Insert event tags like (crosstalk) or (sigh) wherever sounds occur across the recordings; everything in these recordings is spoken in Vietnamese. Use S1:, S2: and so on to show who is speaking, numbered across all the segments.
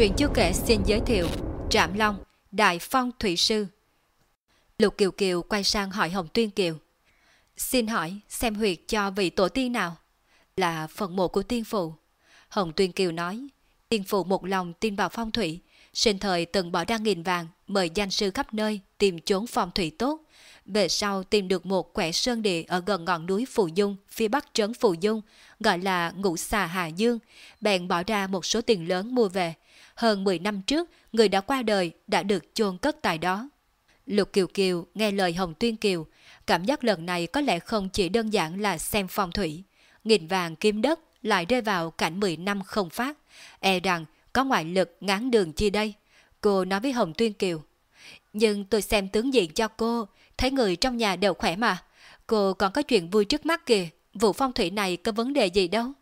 S1: Truyện chưa kể xin giới thiệu Trạm Long, Đại Phong Thủy Sư Lục Kiều Kiều quay sang hỏi Hồng Tuyên Kiều Xin hỏi xem huyệt cho vị tổ tiên nào? Là phần mộ của tiên phụ. Hồng Tuyên Kiều nói Tiên phụ một lòng tin vào phong thủy Sinh thời từng bỏ ra nghìn vàng Mời danh sư khắp nơi tìm chốn phong thủy tốt về sau tìm được một quẻ sơn địa ở gần ngọn núi Phù Dung, phía bắc trấn Phù Dung, gọi là Ngũ Xà Hà Dương, bèn bỏ ra một số tiền lớn mua về. Hơn 10 năm trước, người đã qua đời đã được chôn cất tại đó. Lục Kiều Kiều nghe lời Hồng Tuyên Kiều, cảm giác lần này có lẽ không chỉ đơn giản là xem phong thủy. Nghìn vàng kim đất lại rơi vào cảnh 10 năm không phát, e rằng có ngoại lực ngán đường chi đây. Cô nói với Hồng Tuyên Kiều. Nhưng tôi xem tướng diện cho cô, thấy người trong nhà đều khỏe mà. Cô còn có chuyện vui trước mắt kìa, vụ phong thủy này có vấn đề gì đâu.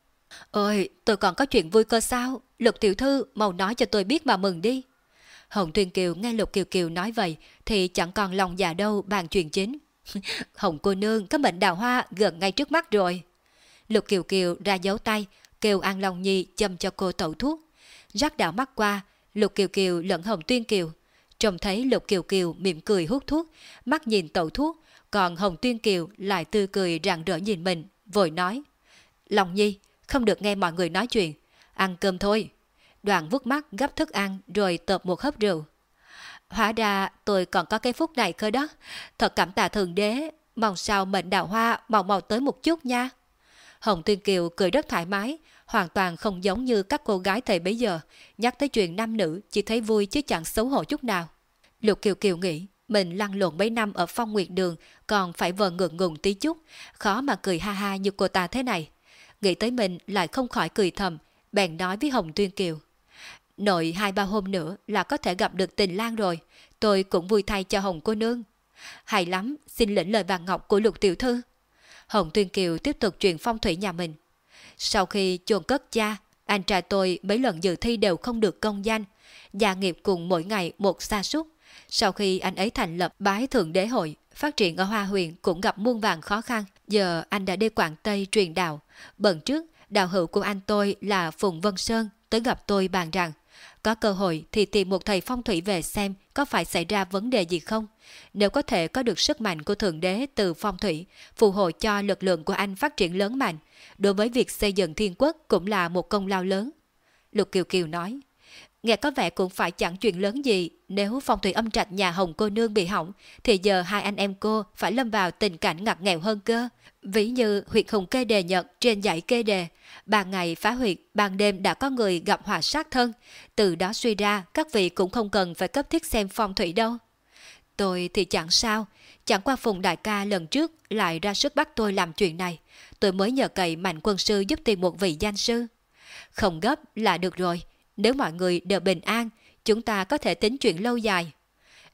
S1: Ôi, tôi còn có chuyện vui cơ sao? Lục tiểu thư, mau nói cho tôi biết mà mừng đi. Hồng Tuyên Kiều nghe Lục Kiều Kiều nói vậy thì chẳng còn lòng dạ đâu bàn chuyện chính. (laughs) Hồng cô nương có mệnh đào hoa gần ngay trước mắt rồi. Lục Kiều Kiều ra dấu tay, kêu An Long Nhi châm cho cô tẩu thuốc. Rắc đạo mắt qua, Lục Kiều Kiều lẫn Hồng Tuyên Kiều Trông thấy Lục Kiều Kiều mỉm cười hút thuốc, mắt nhìn tẩu thuốc, còn Hồng Tuyên Kiều lại tươi cười rạng rỡ nhìn mình, vội nói. Long nhi, không được nghe mọi người nói chuyện, ăn cơm thôi. Đoàn vuốt mắt gấp thức ăn rồi tợp một hớp rượu. Hóa ra tôi còn có cái phúc này cơ đó, thật cảm tạ thường đế, mong sao mệnh đào hoa màu mau tới một chút nha. Hồng Tuyên Kiều cười rất thoải mái, hoàn toàn không giống như các cô gái thời bấy giờ, nhắc tới chuyện nam nữ chỉ thấy vui chứ chẳng xấu hổ chút nào. Lục Kiều Kiều nghĩ, mình lăn lộn mấy năm ở phong nguyệt đường còn phải vờ ngượng ngùng tí chút, khó mà cười ha ha như cô ta thế này. Nghĩ tới mình lại không khỏi cười thầm, bèn nói với Hồng Tuyên Kiều. Nội hai ba hôm nữa là có thể gặp được tình lang rồi, tôi cũng vui thay cho Hồng cô nương. Hay lắm, xin lĩnh lời vàng ngọc của lục tiểu thư. Hồng Tuyên Kiều tiếp tục truyền phong thủy nhà mình. Sau khi chôn cất cha, anh trai tôi mấy lần dự thi đều không được công danh. Gia nghiệp cùng mỗi ngày một xa sút Sau khi anh ấy thành lập bái thượng đế hội, phát triển ở Hoa Huyền cũng gặp muôn vàng khó khăn. Giờ anh đã đi Quảng Tây truyền đạo. Bận trước, đạo hữu của anh tôi là Phùng Vân Sơn tới gặp tôi bàn rằng có cơ hội thì tìm một thầy phong thủy về xem có phải xảy ra vấn đề gì không. Nếu có thể có được sức mạnh của Thượng Đế từ phong thủy, phù hộ cho lực lượng của anh phát triển lớn mạnh, đối với việc xây dựng thiên quốc cũng là một công lao lớn. Lục Kiều Kiều nói, nghe có vẻ cũng phải chẳng chuyện lớn gì, nếu phong thủy âm trạch nhà Hồng cô nương bị hỏng, thì giờ hai anh em cô phải lâm vào tình cảnh ngặt nghèo hơn cơ. Ví như huyệt hùng kê đề nhật trên dãy kê đề, ban ngày phá huyệt, ban đêm đã có người gặp hỏa sát thân, từ đó suy ra các vị cũng không cần phải cấp thiết xem phong thủy đâu. Tôi thì chẳng sao, chẳng qua Phùng Đại ca lần trước lại ra sức bắt tôi làm chuyện này. Tôi mới nhờ cậy mạnh quân sư giúp tìm một vị danh sư. Không gấp là được rồi, nếu mọi người đều bình an, chúng ta có thể tính chuyện lâu dài.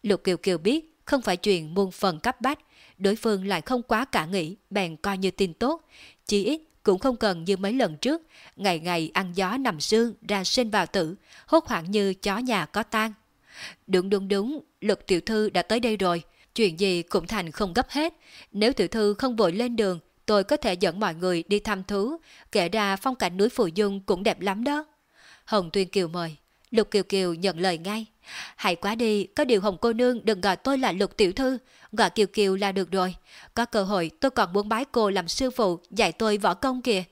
S1: Lục Kiều Kiều biết không phải chuyện muôn phần cấp bách, đối phương lại không quá cả nghĩ, bèn coi như tin tốt. Chỉ ít cũng không cần như mấy lần trước, ngày ngày ăn gió nằm sương ra sinh vào tử, hốt hoảng như chó nhà có tan. Đúng đúng đúng, Lục tiểu thư đã tới đây rồi, chuyện gì cũng thành không gấp hết. Nếu tiểu thư không vội lên đường, tôi có thể dẫn mọi người đi thăm thú, kể ra phong cảnh núi Phù Dung cũng đẹp lắm đó. Hồng Tuyên Kiều mời, Lục Kiều Kiều nhận lời ngay. Hãy quá đi, có điều Hồng cô nương đừng gọi tôi là Lục tiểu thư, gọi Kiều Kiều là được rồi. Có cơ hội tôi còn muốn bái cô làm sư phụ dạy tôi võ công kìa.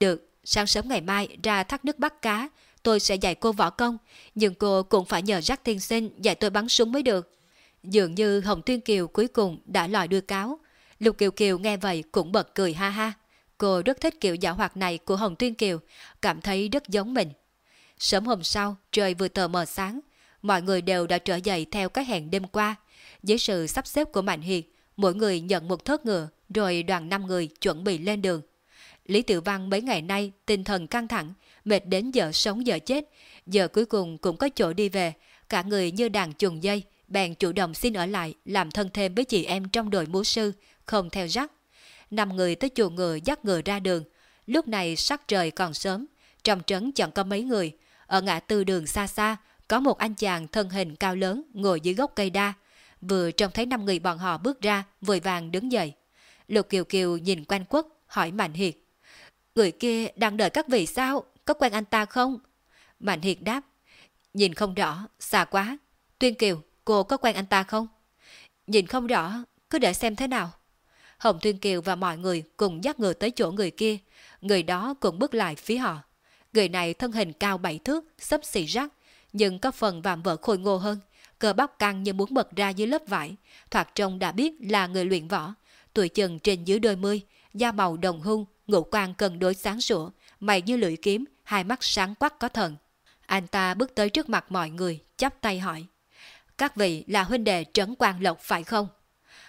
S1: Được, sáng sớm ngày mai ra thác nước bắt cá, tôi sẽ dạy cô võ công, nhưng cô cũng phải nhờ rắc tiên sinh dạy tôi bắn súng mới được. Dường như Hồng Tuyên Kiều cuối cùng đã lòi đưa cáo. Lục Kiều Kiều nghe vậy cũng bật cười ha ha. Cô rất thích kiểu giả hoạt này của Hồng Tuyên Kiều, cảm thấy rất giống mình. Sớm hôm sau, trời vừa tờ mờ sáng, mọi người đều đã trở dậy theo cái hẹn đêm qua. Dưới sự sắp xếp của Mạnh Hiệt, mỗi người nhận một thớt ngựa, rồi đoàn năm người chuẩn bị lên đường. Lý Tiểu Văn mấy ngày nay tinh thần căng thẳng, mệt đến giờ sống giờ chết, giờ cuối cùng cũng có chỗ đi về, cả người như đàn chuồng dây, bèn chủ động xin ở lại làm thân thêm với chị em trong đội múa sư, không theo rắc. Năm người tới chuồng ngựa dắt ngựa ra đường, lúc này sắc trời còn sớm, trong trấn chẳng có mấy người, ở ngã tư đường xa xa, có một anh chàng thân hình cao lớn ngồi dưới gốc cây đa, vừa trông thấy năm người bọn họ bước ra, vội vàng đứng dậy. Lục Kiều Kiều nhìn quanh quốc, hỏi Mạnh Hiệt. Người kia đang đợi các vị sao? Có quen anh ta không? Mạnh Hiệt đáp. Nhìn không rõ, xa quá. Tuyên Kiều, cô có quen anh ta không? Nhìn không rõ, cứ để xem thế nào. Hồng Tuyên Kiều và mọi người cùng dắt ngựa tới chỗ người kia. Người đó cũng bước lại phía họ. Người này thân hình cao bảy thước, sấp xì rắc, nhưng có phần vạm vỡ khôi ngô hơn. Cơ bắp căng như muốn bật ra dưới lớp vải. Thoạt trông đã biết là người luyện võ. Tuổi chừng trên dưới đôi mươi, da màu đồng hung, ngũ quan cân đối sáng sủa, mày như lưỡi kiếm, hai mắt sáng quắc có thần. Anh ta bước tới trước mặt mọi người, chắp tay hỏi. Các vị là huynh đệ Trấn Quang Lộc phải không?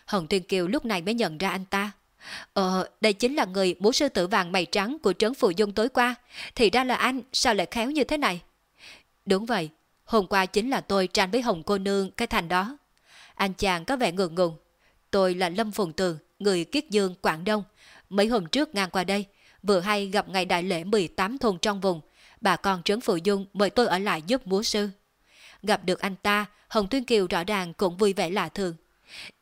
S1: Hồng Thiên Kiều lúc này mới nhận ra anh ta. Ờ, đây chính là người bố sư tử vàng mày trắng của Trấn Phụ Dung tối qua. Thì ra là anh, sao lại khéo như thế này? Đúng vậy, hôm qua chính là tôi tranh với Hồng cô nương cái thành đó. Anh chàng có vẻ ngượng ngùng. Tôi là Lâm Phùng Tường, người Kiết Dương, Quảng Đông. Mấy hôm trước ngang qua đây, vừa hay gặp ngày đại lễ 18 thôn trong vùng. Bà con Trấn Phụ Dung mời tôi ở lại giúp múa sư. Gặp được anh ta, Hồng Tuyên Kiều rõ ràng cũng vui vẻ lạ thường.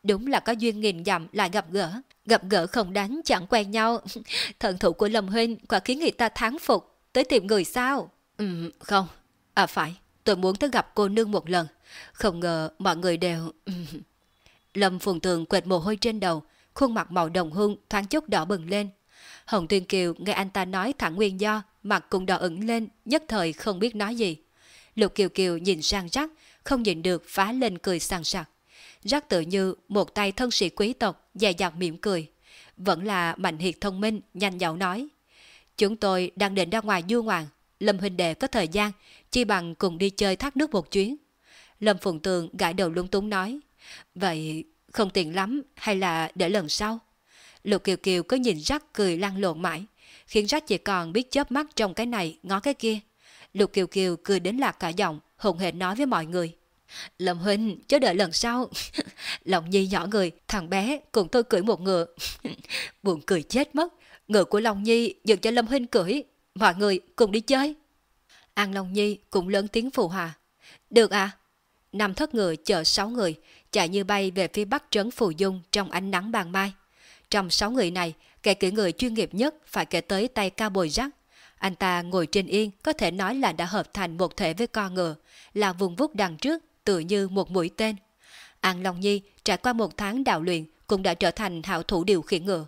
S1: Đúng là có duyên nghìn dặm lại gặp gỡ. Gặp gỡ không đánh chẳng quen nhau. (laughs) Thần thủ của Lâm Huynh quả khiến người ta thắng phục. Tới tìm người sao? Ừ, không. À phải, tôi muốn tới gặp cô nương một lần. Không ngờ mọi người đều... (laughs) Lâm Phùng Tường quệt mồ hôi trên đầu, khuôn mặt màu đồng hương thoáng chút đỏ bừng lên. Hồng Tuyên Kiều nghe anh ta nói thẳng nguyên do, mặt cũng đỏ ửng lên, nhất thời không biết nói gì. Lục Kiều Kiều nhìn sang rắc, không nhìn được phá lên cười sàng sặc. Rắc tự như một tay thân sĩ quý tộc, dài dặt mỉm cười. Vẫn là mạnh hiệt thông minh, nhanh nhậu nói. Chúng tôi đang định ra ngoài du ngoạn, Lâm huynh đệ có thời gian, chi bằng cùng đi chơi thác nước một chuyến. Lâm Phụng Tường gãi đầu lung túng nói. Vậy không tiện lắm hay là để lần sau? Lục Kiều Kiều cứ nhìn rắc cười lăn lộn mãi, khiến rắc chỉ còn biết chớp mắt trong cái này ngó cái kia. Lục Kiều Kiều cười đến lạc cả giọng, hùng hệt nói với mọi người. Lâm Huynh, chớ đợi lần sau. (laughs) Lòng Nhi nhỏ người, thằng bé cùng tôi cưỡi một ngựa. (laughs) Buồn cười chết mất. Ngựa của Long Nhi dựng cho Lâm Huynh cưỡi. Mọi người cùng đi chơi. An Long Nhi cũng lớn tiếng phù hòa. Được à? Năm thất ngựa chờ sáu người, chạy như bay về phía bắc trấn Phù Dung trong ánh nắng ban mai. Trong sáu người này, kẻ cả người chuyên nghiệp nhất phải kể tới tay cao bồi rắc. Anh ta ngồi trên yên có thể nói là đã hợp thành một thể với con ngựa, là vùng vút đằng trước tự như một mũi tên. An Long Nhi trải qua một tháng đào luyện cũng đã trở thành hảo thủ điều khiển ngựa.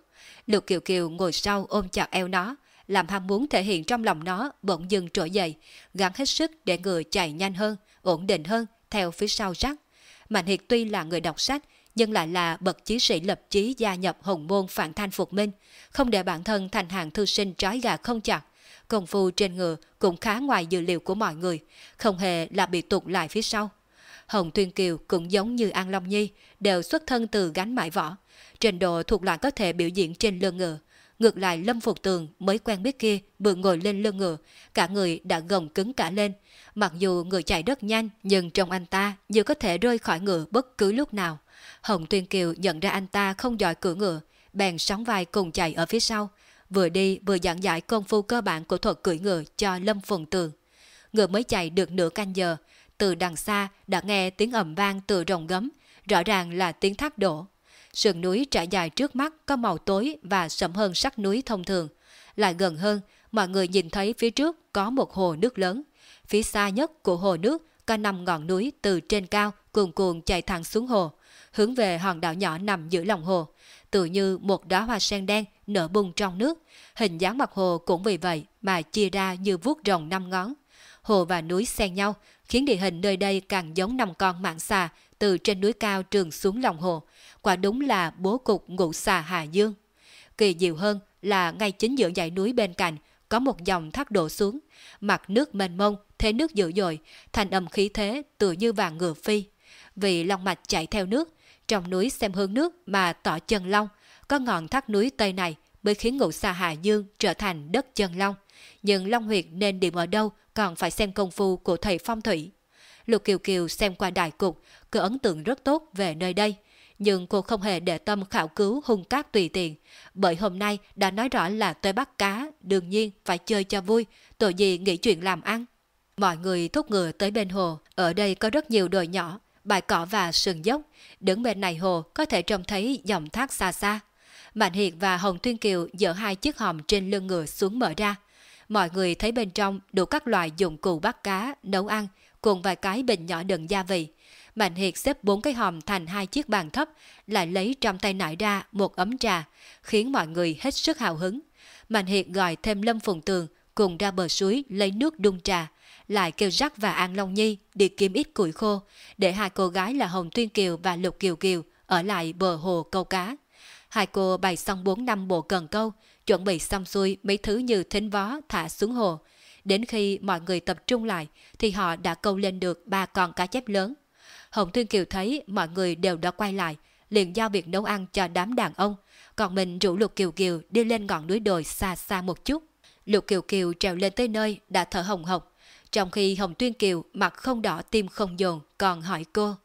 S1: Lục Kiều Kiều ngồi sau ôm chặt eo nó, làm ham muốn thể hiện trong lòng nó bỗng dừng trỗi dậy, gắng hết sức để ngựa chạy nhanh hơn, ổn định hơn theo phía sau rắc. Mạnh Hiệt tuy là người đọc sách, nhưng lại là bậc chí sĩ lập chí gia nhập hồng môn phản thanh phục minh, không để bản thân thành hàng thư sinh trói gà không chặt. Công phu trên ngựa cũng khá ngoài dự liệu của mọi người, không hề là bị tụt lại phía sau. Hồng Tuyên Kiều cũng giống như An Long Nhi, đều xuất thân từ gánh mãi võ. Trình độ thuộc loại có thể biểu diễn trên lưng ngựa. Ngược lại Lâm Phục Tường mới quen biết kia vừa ngồi lên lưng ngựa, cả người đã gồng cứng cả lên. Mặc dù người chạy rất nhanh, nhưng trong anh ta như có thể rơi khỏi ngựa bất cứ lúc nào. Hồng Tuyên Kiều nhận ra anh ta không giỏi cưỡi ngựa, bèn sóng vai cùng chạy ở phía sau, vừa đi vừa giảng giải công phu cơ bản của thuật cưỡi ngựa cho Lâm Phùng Tường. Ngựa mới chạy được nửa canh giờ, từ đằng xa đã nghe tiếng ầm vang từ rồng gấm, rõ ràng là tiếng thác đổ. Sườn núi trải dài trước mắt có màu tối và sẫm hơn sắc núi thông thường. Lại gần hơn, mọi người nhìn thấy phía trước có một hồ nước lớn. Phía xa nhất của hồ nước có năm ngọn núi từ trên cao cuồn cuộn chạy thẳng xuống hồ, hướng về hòn đảo nhỏ nằm giữa lòng hồ, tự như một đóa hoa sen đen nở bung trong nước. Hình dáng mặt hồ cũng vì vậy mà chia ra như vuốt rồng năm ngón. Hồ và núi xen nhau, khiến địa hình nơi đây càng giống năm con mạng xà từ trên núi cao trường xuống lòng hồ. Quả đúng là bố cục ngụ xà Hà Dương. Kỳ diệu hơn là ngay chính giữa dãy núi bên cạnh có một dòng thác đổ xuống, mặt nước mênh mông, thế nước dữ dội, thành âm khí thế tự như vàng ngựa phi. Vì long mạch chạy theo nước, trong núi xem hướng nước mà tỏ chân long, có ngọn thác núi Tây này mới khiến ngụ xà Hà Dương trở thành đất chân long. Nhưng Long Huyệt nên điểm ở đâu còn phải xem công phu của thầy phong thủy. Lục Kiều Kiều xem qua đại cục, có ấn tượng rất tốt về nơi đây. Nhưng cô không hề để tâm khảo cứu hung cát tùy tiện, bởi hôm nay đã nói rõ là tới bắt cá, đương nhiên phải chơi cho vui, tội gì nghĩ chuyện làm ăn. Mọi người thúc ngựa tới bên hồ, ở đây có rất nhiều đồi nhỏ, bãi cỏ và sườn dốc, đứng bên này hồ có thể trông thấy dòng thác xa xa. Mạnh Hiệt và Hồng Tuyên Kiều dỡ hai chiếc hòm trên lưng ngựa xuống mở ra. Mọi người thấy bên trong đủ các loại dụng cụ bắt cá, nấu ăn, cùng vài cái bình nhỏ đựng gia vị. Mạnh Hiệt xếp bốn cái hòm thành hai chiếc bàn thấp, lại lấy trong tay nải ra một ấm trà, khiến mọi người hết sức hào hứng. Mạnh Hiệt gọi thêm Lâm Phùng Tường cùng ra bờ suối lấy nước đun trà, lại kêu Rắc và An Long Nhi đi kiếm ít củi khô, để hai cô gái là Hồng Tuyên Kiều và Lục Kiều Kiều ở lại bờ hồ câu cá. Hai cô bày xong 4 năm bộ cần câu, chuẩn bị xong xuôi mấy thứ như thính vó thả xuống hồ. Đến khi mọi người tập trung lại thì họ đã câu lên được ba con cá chép lớn. Hồng Tuyên Kiều thấy mọi người đều đã quay lại, liền giao việc nấu ăn cho đám đàn ông, còn mình rủ Lục Kiều Kiều đi lên ngọn núi đồi xa xa một chút. Lục Kiều Kiều trèo lên tới nơi đã thở hồng hộc, trong khi Hồng Tuyên Kiều mặt không đỏ tim không dồn còn hỏi cô.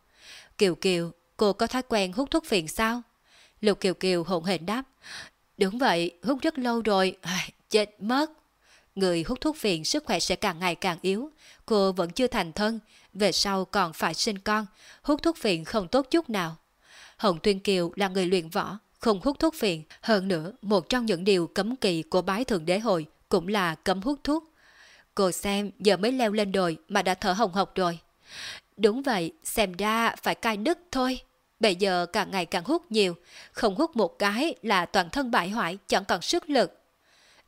S1: Kiều Kiều, cô có thói quen hút thuốc phiện sao? Lục Kiều Kiều hỗn hển đáp. Đúng vậy, hút rất lâu rồi, à, chết mất. Người hút thuốc phiện sức khỏe sẽ càng ngày càng yếu. Cô vẫn chưa thành thân, về sau còn phải sinh con, hút thuốc phiện không tốt chút nào. Hồng Tuyên Kiều là người luyện võ, không hút thuốc phiện. Hơn nữa, một trong những điều cấm kỵ của bái thượng đế hội cũng là cấm hút thuốc. Cô xem giờ mới leo lên đồi mà đã thở hồng hộc rồi. Đúng vậy, xem ra phải cai đứt thôi. Bây giờ càng ngày càng hút nhiều, không hút một cái là toàn thân bại hoại, chẳng còn sức lực.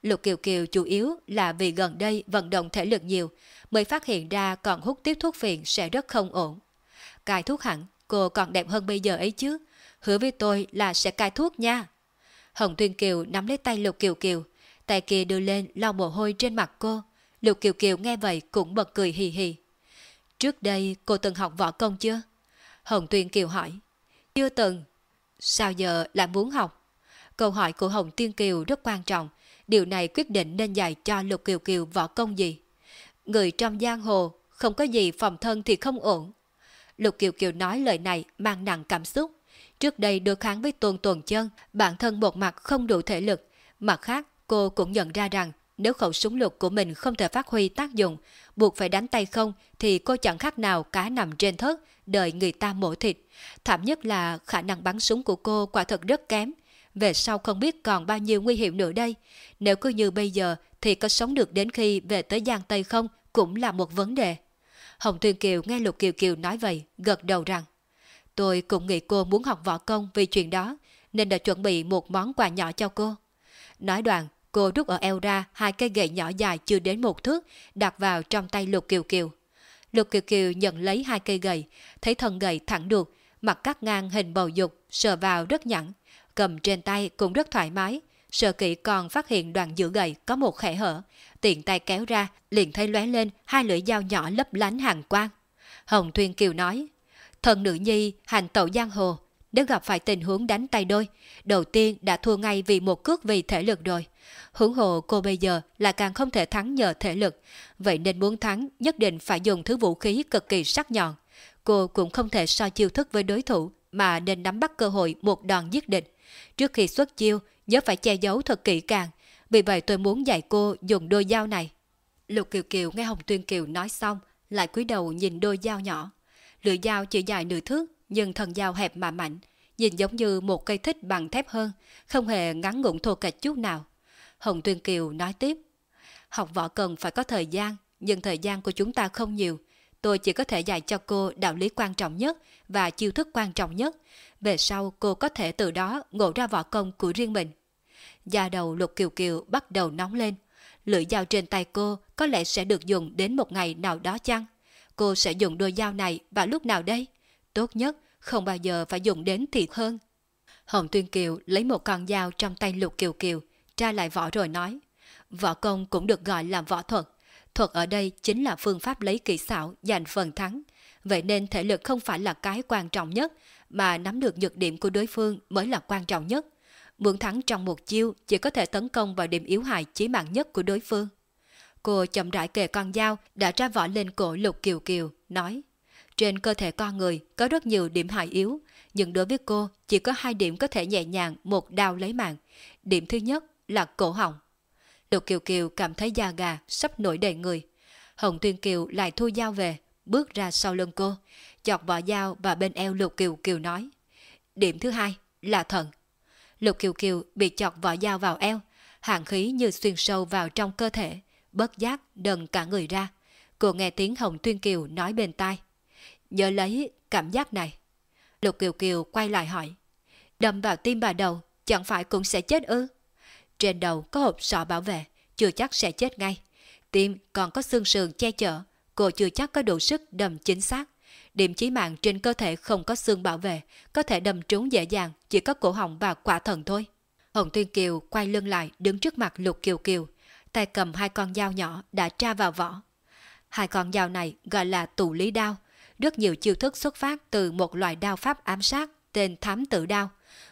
S1: Lục Kiều Kiều chủ yếu là vì gần đây vận động thể lực nhiều, mới phát hiện ra còn hút tiếp thuốc phiện sẽ rất không ổn. Cai thuốc hẳn, cô còn đẹp hơn bây giờ ấy chứ. Hứa với tôi là sẽ cai thuốc nha. Hồng Tuyên Kiều nắm lấy tay Lục Kiều Kiều, tay kia đưa lên lau mồ hôi trên mặt cô. Lục Kiều Kiều nghe vậy cũng bật cười hì hì. Trước đây cô từng học võ công chưa? Hồng Tuyên Kiều hỏi. Chưa từng. Sao giờ lại muốn học? Câu hỏi của Hồng Tiên Kiều rất quan trọng. Điều này quyết định nên dạy cho Lục Kiều Kiều võ công gì. Người trong giang hồ, không có gì phòng thân thì không ổn. Lục Kiều Kiều nói lời này mang nặng cảm xúc. Trước đây đối kháng với tuần tuần chân, bản thân một mặt không đủ thể lực. Mặt khác, cô cũng nhận ra rằng nếu khẩu súng lục của mình không thể phát huy tác dụng, buộc phải đánh tay không thì cô chẳng khác nào cá nằm trên thớt, đợi người ta mổ thịt. Thảm nhất là khả năng bắn súng của cô quả thật rất kém. Về sau không biết còn bao nhiêu nguy hiểm nữa đây. Nếu cứ như bây giờ thì có sống được đến khi về tới Giang Tây không cũng là một vấn đề. Hồng Tuyên Kiều nghe Lục Kiều Kiều nói vậy, gật đầu rằng Tôi cũng nghĩ cô muốn học võ công vì chuyện đó, nên đã chuẩn bị một món quà nhỏ cho cô. Nói đoạn, cô rút ở eo ra hai cây gậy nhỏ dài chưa đến một thước, đặt vào trong tay Lục Kiều Kiều. Lục Kiều Kiều nhận lấy hai cây gậy, thấy thân gậy thẳng được, mặt cắt ngang hình bầu dục, sờ vào rất nhẵn, cầm trên tay cũng rất thoải mái. Sơ kỹ còn phát hiện đoạn giữa gậy có một khe hở, tiện tay kéo ra, liền thấy lóe lên hai lưỡi dao nhỏ lấp lánh hàng quang. Hồng Thuyên Kiều nói, thần nữ nhi hành tẩu giang hồ, nếu gặp phải tình huống đánh tay đôi, đầu tiên đã thua ngay vì một cước vì thể lực rồi hưởng hộ cô bây giờ là càng không thể thắng nhờ thể lực, vậy nên muốn thắng nhất định phải dùng thứ vũ khí cực kỳ sắc nhọn. Cô cũng không thể so chiêu thức với đối thủ mà nên nắm bắt cơ hội một đòn giết địch. Trước khi xuất chiêu, nhớ phải che giấu thật kỹ càng, vì vậy tôi muốn dạy cô dùng đôi dao này. Lục Kiều Kiều nghe Hồng Tuyên Kiều nói xong, lại cúi đầu nhìn đôi dao nhỏ. Lưỡi dao chỉ dài nửa thước, nhưng thân dao hẹp mà mạnh, nhìn giống như một cây thích bằng thép hơn, không hề ngắn ngủn thô kệch chút nào. Hồng Tuyên Kiều nói tiếp, học võ cần phải có thời gian, nhưng thời gian của chúng ta không nhiều. Tôi chỉ có thể dạy cho cô đạo lý quan trọng nhất và chiêu thức quan trọng nhất. Về sau cô có thể từ đó ngộ ra võ công của riêng mình. Da đầu lục kiều kiều bắt đầu nóng lên. Lưỡi dao trên tay cô có lẽ sẽ được dùng đến một ngày nào đó chăng? Cô sẽ dùng đôi dao này vào lúc nào đây? Tốt nhất không bao giờ phải dùng đến thiệt hơn. Hồng Tuyên Kiều lấy một con dao trong tay Lục Kiều Kiều, tra lại võ rồi nói. Võ công cũng được gọi là võ thuật. Thuật ở đây chính là phương pháp lấy kỹ xảo giành phần thắng. Vậy nên thể lực không phải là cái quan trọng nhất, mà nắm được nhược điểm của đối phương mới là quan trọng nhất. Muốn thắng trong một chiêu chỉ có thể tấn công vào điểm yếu hại chí mạng nhất của đối phương. Cô chậm rãi kề con dao đã ra vỏ lên cổ Lục Kiều Kiều, nói Trên cơ thể con người có rất nhiều điểm hại yếu, nhưng đối với cô chỉ có hai điểm có thể nhẹ nhàng một đao lấy mạng. Điểm thứ nhất là cổ họng. Lục Kiều Kiều cảm thấy da gà sắp nổi đầy người. Hồng Tuyên Kiều lại thu dao về, bước ra sau lưng cô, chọt vỏ dao và bên eo Lục Kiều Kiều nói. Điểm thứ hai là thần. Lục Kiều Kiều bị chọt vỏ dao vào eo, hàng khí như xuyên sâu vào trong cơ thể, bất giác đần cả người ra. Cô nghe tiếng Hồng Tuyên Kiều nói bên tai. Nhớ lấy cảm giác này. Lục Kiều Kiều quay lại hỏi. Đâm vào tim bà đầu, chẳng phải cũng sẽ chết ư? Trên đầu có hộp sọ bảo vệ, chưa chắc sẽ chết ngay. Tim còn có xương sườn che chở, cô chưa chắc có đủ sức đâm chính xác. Điểm chí mạng trên cơ thể không có xương bảo vệ, có thể đâm trúng dễ dàng, chỉ có cổ họng và quả thần thôi. Hồng Tuyên Kiều quay lưng lại đứng trước mặt Lục Kiều Kiều, tay cầm hai con dao nhỏ đã tra vào vỏ. Hai con dao này gọi là tù lý đao, rất nhiều chiêu thức xuất phát từ một loại đao pháp ám sát tên thám tử đao.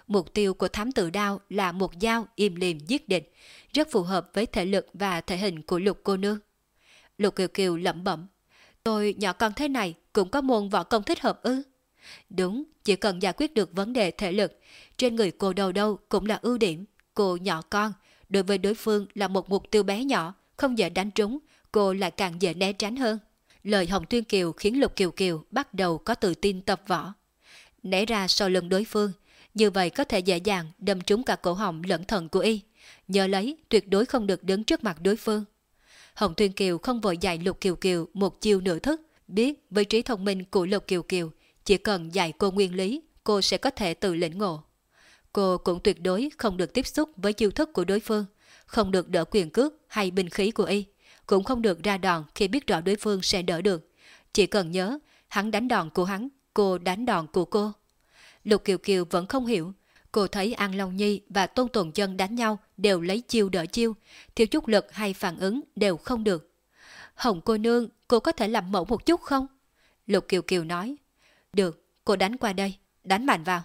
S1: Mục tiêu của thám tử đao là một dao im liềm giết địch, rất phù hợp với thể lực và thể hình của lục cô nương. Lục Kiều Kiều lẩm bẩm, tôi nhỏ con thế này cũng có môn võ công thích hợp ư? Đúng, chỉ cần giải quyết được vấn đề thể lực, trên người cô đâu đâu cũng là ưu điểm. Cô nhỏ con, đối với đối phương là một mục tiêu bé nhỏ, không dễ đánh trúng, cô lại càng dễ né tránh hơn. Lời Hồng Tuyên Kiều khiến Lục Kiều Kiều bắt đầu có tự tin tập võ. Né ra sau lưng đối phương, như vậy có thể dễ dàng đâm trúng cả cổ họng lẫn thần của y. Nhớ lấy, tuyệt đối không được đứng trước mặt đối phương. Hồng Thuyên Kiều không vội dạy Lục Kiều Kiều một chiêu nửa thức, biết với trí thông minh của Lục Kiều Kiều, chỉ cần dạy cô nguyên lý, cô sẽ có thể tự lĩnh ngộ. Cô cũng tuyệt đối không được tiếp xúc với chiêu thức của đối phương, không được đỡ quyền cước hay binh khí của y, cũng không được ra đòn khi biết rõ đối phương sẽ đỡ được. Chỉ cần nhớ, hắn đánh đòn của hắn, cô đánh đòn của cô. Lục Kiều Kiều vẫn không hiểu, cô thấy An Long Nhi và Tôn Tuần Chân đánh nhau đều lấy chiêu đỡ chiêu, thiếu chút lực hay phản ứng đều không được. Hồng cô nương, cô có thể làm mẫu một chút không? Lục Kiều Kiều nói. Được, cô đánh qua đây, đánh mạnh vào.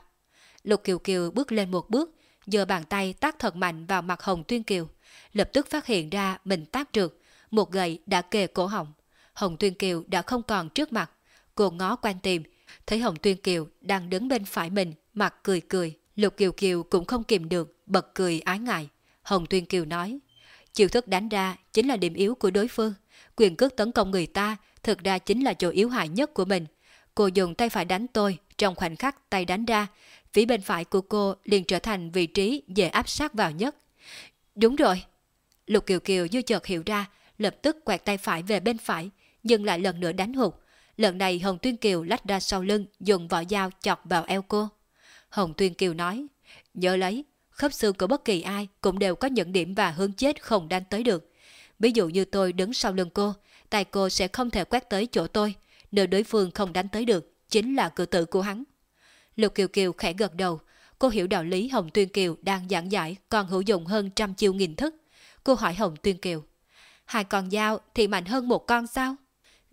S1: Lục Kiều Kiều bước lên một bước, giơ bàn tay tác thật mạnh vào mặt Hồng Tuyên Kiều, lập tức phát hiện ra mình tác trượt, một gậy đã kề cổ họng. Hồng Tuyên Kiều đã không còn trước mặt, cô ngó quanh tìm, thấy Hồng Tuyên Kiều đang đứng bên phải mình, mặt cười cười. Lục Kiều Kiều cũng không kìm được, bật cười ái ngại. Hồng Tuyên Kiều nói, chiêu thức đánh ra chính là điểm yếu của đối phương. Quyền cước tấn công người ta thực ra chính là chỗ yếu hại nhất của mình. Cô dùng tay phải đánh tôi, trong khoảnh khắc tay đánh ra, phía bên phải của cô liền trở thành vị trí dễ áp sát vào nhất. Đúng rồi. Lục Kiều Kiều như chợt hiểu ra, lập tức quẹt tay phải về bên phải, nhưng lại lần nữa đánh hụt. Lần này Hồng Tuyên Kiều lách ra sau lưng, dùng vỏ dao chọc vào eo cô. Hồng Tuyên Kiều nói, nhớ lấy, khớp xương của bất kỳ ai cũng đều có những điểm và hướng chết không đánh tới được. Ví dụ như tôi đứng sau lưng cô, tay cô sẽ không thể quét tới chỗ tôi, nếu đối phương không đánh tới được, chính là cử tử của hắn. Lục Kiều Kiều khẽ gật đầu, cô hiểu đạo lý Hồng Tuyên Kiều đang giảng giải còn hữu dụng hơn trăm chiêu nghìn thức. Cô hỏi Hồng Tuyên Kiều, hai con dao thì mạnh hơn một con sao?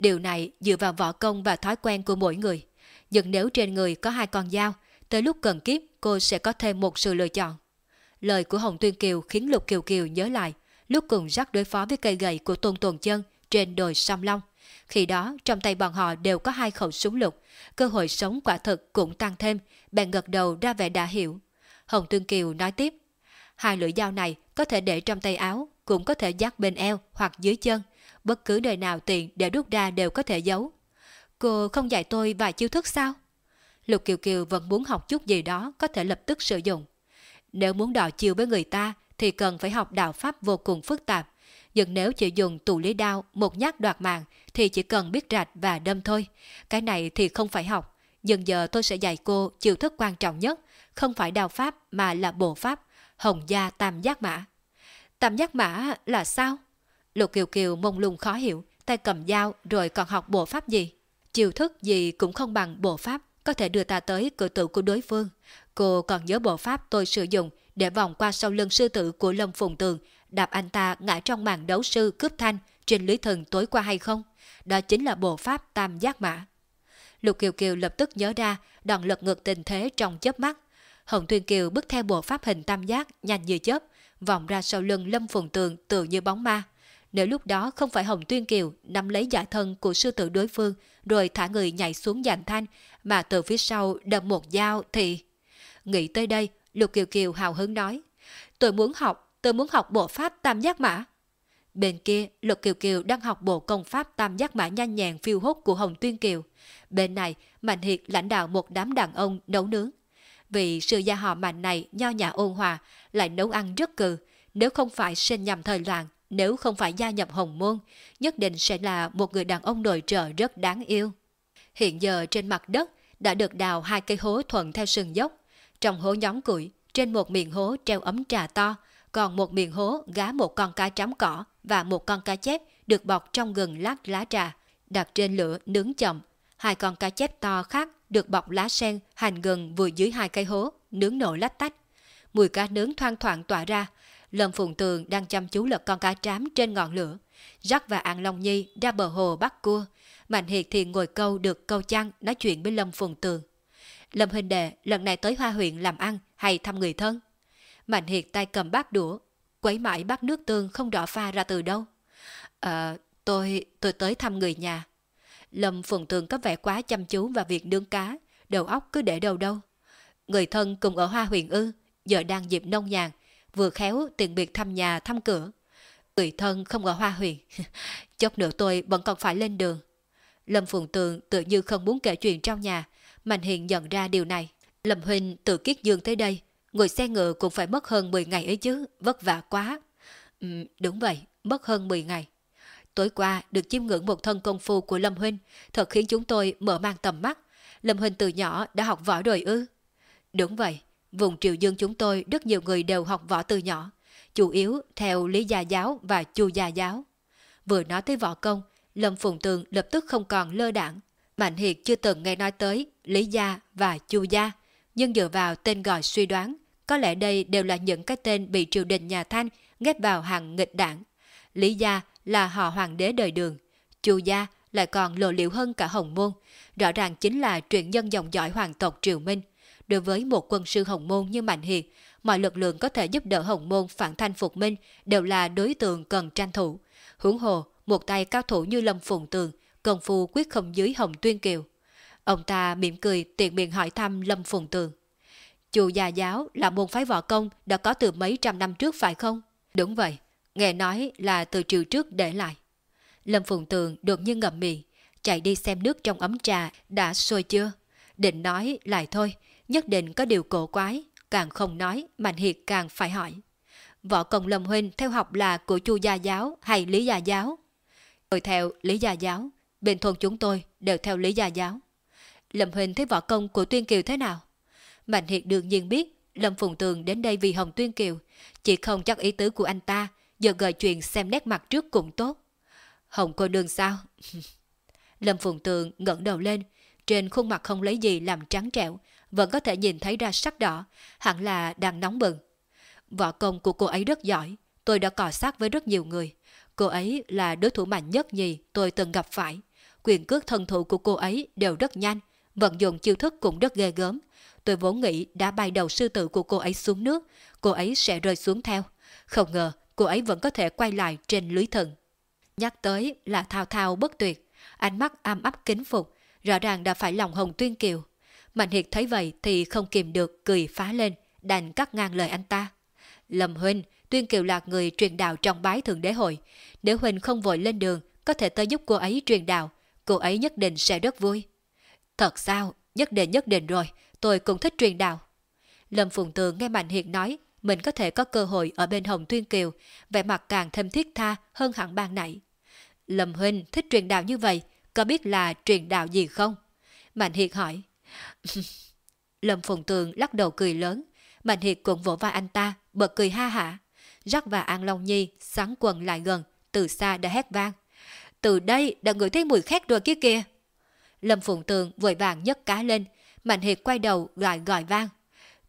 S1: Điều này dựa vào võ công và thói quen của mỗi người. Nhưng nếu trên người có hai con dao, tới lúc cần kiếp cô sẽ có thêm một sự lựa chọn. Lời của Hồng Tuyên Kiều khiến Lục Kiều Kiều nhớ lại lúc cùng rắc đối phó với cây gậy của Tôn Tuần Chân trên đồi Sông Long. Khi đó trong tay bọn họ đều có hai khẩu súng lục, cơ hội sống quả thực cũng tăng thêm, bèn gật đầu ra vẻ đã hiểu. Hồng Tuyên Kiều nói tiếp, hai lưỡi dao này có thể để trong tay áo, cũng có thể dắt bên eo hoặc dưới chân, bất cứ nơi nào tiện để rút ra đều có thể giấu. Cô không dạy tôi vài chiêu thức sao? Lục Kiều Kiều vẫn muốn học chút gì đó có thể lập tức sử dụng. Nếu muốn đọ chiêu với người ta thì cần phải học đạo pháp vô cùng phức tạp. Nhưng nếu chỉ dùng tù lý đao một nhát đoạt mạng thì chỉ cần biết rạch và đâm thôi. Cái này thì không phải học. Nhưng giờ tôi sẽ dạy cô chiêu thức quan trọng nhất, không phải đao pháp mà là bộ pháp, hồng gia tam giác mã. Tam giác mã là sao? Lục Kiều Kiều mông lung khó hiểu, tay cầm dao rồi còn học bộ pháp gì? Chiêu thức gì cũng không bằng bộ pháp, có thể đưa ta tới cửa tử của đối phương. Cô còn nhớ bộ pháp tôi sử dụng để vòng qua sau lưng sư tử của Lâm Phùng Tường, đạp anh ta ngã trong màn đấu sư cướp thanh trên lưới thần tối qua hay không? Đó chính là bộ pháp tam giác mã. Lục Kiều Kiều lập tức nhớ ra đòn lật ngược tình thế trong chớp mắt. Hồng Thuyền Kiều bước theo bộ pháp hình tam giác nhanh như chớp, vòng ra sau lưng Lâm Phùng Tường tự như bóng ma. Nếu lúc đó không phải Hồng Tuyên Kiều nắm lấy giả thân của sư tử đối phương rồi thả người nhảy xuống giàn thanh mà từ phía sau đâm một dao thì... Nghĩ tới đây, Lục Kiều Kiều hào hứng nói Tôi muốn học, tôi muốn học bộ pháp tam giác mã. Bên kia, Lục Kiều Kiều đang học bộ công pháp tam giác mã nhanh nhàng phiêu hốt của Hồng Tuyên Kiều. Bên này, Mạnh Hiệt lãnh đạo một đám đàn ông nấu nướng. Vì sự gia họ Mạnh này nho nhã ôn hòa, lại nấu ăn rất cừ. Nếu không phải sinh nhầm thời loạn, nếu không phải gia nhập hồng môn, nhất định sẽ là một người đàn ông nội trợ rất đáng yêu. Hiện giờ trên mặt đất đã được đào hai cây hố thuận theo sườn dốc. Trong hố nhóm củi, trên một miệng hố treo ấm trà to, còn một miệng hố gá một con cá trắm cỏ và một con cá chép được bọc trong gừng lát lá trà, đặt trên lửa nướng chậm. Hai con cá chép to khác được bọc lá sen, hành gừng vừa dưới hai cây hố, nướng nổ lách tách. Mùi cá nướng thoang thoảng tỏa ra, Lâm Phùng Tường đang chăm chú lật con cá trám trên ngọn lửa. Jack và An Long Nhi ra bờ hồ bắt cua. Mạnh Hiệt thì ngồi câu được câu chăng nói chuyện với Lâm Phùng Tường. Lâm Hình Đệ lần này tới Hoa huyện làm ăn hay thăm người thân? Mạnh Hiệt tay cầm bát đũa, quấy mãi bát nước tương không rõ pha ra từ đâu. Ờ, tôi, tôi tới thăm người nhà. Lâm Phùng Tường có vẻ quá chăm chú vào việc nướng cá, đầu óc cứ để đâu đâu. Người thân cùng ở Hoa huyện ư, giờ đang dịp nông nhàn, vừa khéo tiện biệt thăm nhà thăm cửa. Người thân không ở Hoa Huyền, (laughs) chốc nữa tôi vẫn còn phải lên đường. Lâm Phùng Tường tự như không muốn kể chuyện trong nhà, Mạnh Hiền nhận ra điều này. Lâm Huynh từ Kiết Dương tới đây, ngồi xe ngựa cũng phải mất hơn 10 ngày ấy chứ, vất vả quá. Ừ, đúng vậy, mất hơn 10 ngày. Tối qua được chiêm ngưỡng một thân công phu của Lâm Huynh, thật khiến chúng tôi mở mang tầm mắt. Lâm Huynh từ nhỏ đã học võ rồi ư? Đúng vậy, vùng Triều Dương chúng tôi rất nhiều người đều học võ từ nhỏ, chủ yếu theo Lý Gia Giáo và Chu Gia Giáo. Vừa nói tới võ công, Lâm Phùng Tường lập tức không còn lơ đảng. Mạnh Hiệt chưa từng nghe nói tới Lý Gia và Chu Gia, nhưng dựa vào tên gọi suy đoán, có lẽ đây đều là những cái tên bị triều đình nhà Thanh ghép vào hàng nghịch đảng. Lý Gia là họ hoàng đế đời đường, Chu Gia lại còn lộ liễu hơn cả Hồng Môn, rõ ràng chính là truyền nhân dòng dõi hoàng tộc Triều Minh. Đối với một quân sư Hồng Môn như Mạnh Hiệt, mọi lực lượng có thể giúp đỡ Hồng Môn phản thanh phục minh đều là đối tượng cần tranh thủ. Hướng hồ, một tay cao thủ như Lâm Phùng Tường, công phu quyết không dưới Hồng Tuyên Kiều. Ông ta mỉm cười tiện miệng hỏi thăm Lâm Phùng Tường. Chùa Già Giáo là môn phái võ công đã có từ mấy trăm năm trước phải không? Đúng vậy, nghe nói là từ triều trước để lại. Lâm Phùng Tường đột nhiên ngậm miệng, chạy đi xem nước trong ấm trà đã sôi chưa. Định nói lại thôi, nhất định có điều cổ quái, càng không nói, Mạnh Hiệt càng phải hỏi. Võ công Lâm Huynh theo học là của Chu Gia Giáo hay Lý Gia Giáo? Tôi theo Lý Gia Giáo, bên thôn chúng tôi đều theo Lý Gia Giáo. Lâm Huynh thấy võ công của Tuyên Kiều thế nào? Mạnh Hiệt đương nhiên biết Lâm Phùng Tường đến đây vì Hồng Tuyên Kiều, chỉ không chắc ý tứ của anh ta, giờ gợi chuyện xem nét mặt trước cũng tốt. Hồng cô nương sao? (laughs) Lâm Phùng Tường ngẩng đầu lên, trên khuôn mặt không lấy gì làm trắng trẻo, vẫn có thể nhìn thấy ra sắc đỏ, hẳn là đang nóng bừng. Võ công của cô ấy rất giỏi, tôi đã cò sát với rất nhiều người. Cô ấy là đối thủ mạnh nhất nhì tôi từng gặp phải. Quyền cước thân thủ của cô ấy đều rất nhanh, vận dụng chiêu thức cũng rất ghê gớm. Tôi vốn nghĩ đã bay đầu sư tử của cô ấy xuống nước, cô ấy sẽ rơi xuống theo. Không ngờ cô ấy vẫn có thể quay lại trên lưới thần. Nhắc tới là thao thao bất tuyệt, ánh mắt am ấp kính phục, rõ ràng đã phải lòng hồng tuyên kiều. Mạnh Hiệt thấy vậy thì không kìm được cười phá lên, đành cắt ngang lời anh ta. Lâm Huynh, Tuyên Kiều là người truyền đạo trong bái thượng đế hội. Nếu Huynh không vội lên đường, có thể tới giúp cô ấy truyền đạo, cô ấy nhất định sẽ rất vui. Thật sao? Nhất định nhất định rồi, tôi cũng thích truyền đạo. Lâm Phùng Tường nghe Mạnh Hiệt nói, mình có thể có cơ hội ở bên Hồng Tuyên Kiều, vẻ mặt càng thêm thiết tha hơn hẳn ban nãy. Lâm Huynh thích truyền đạo như vậy, có biết là truyền đạo gì không? Mạnh Hiệt hỏi. (laughs) Lâm Phùng Tường lắc đầu cười lớn, Mạnh Hiệt cũng vỗ vai anh ta, bật cười ha hả. Rắc và An Long Nhi sáng quần lại gần, từ xa đã hét vang. Từ đây đã ngửi thấy mùi khét rồi kia kìa. Lâm Phụng Tường vội vàng nhấc cá lên, Mạnh Hiệt quay đầu gọi gọi vang.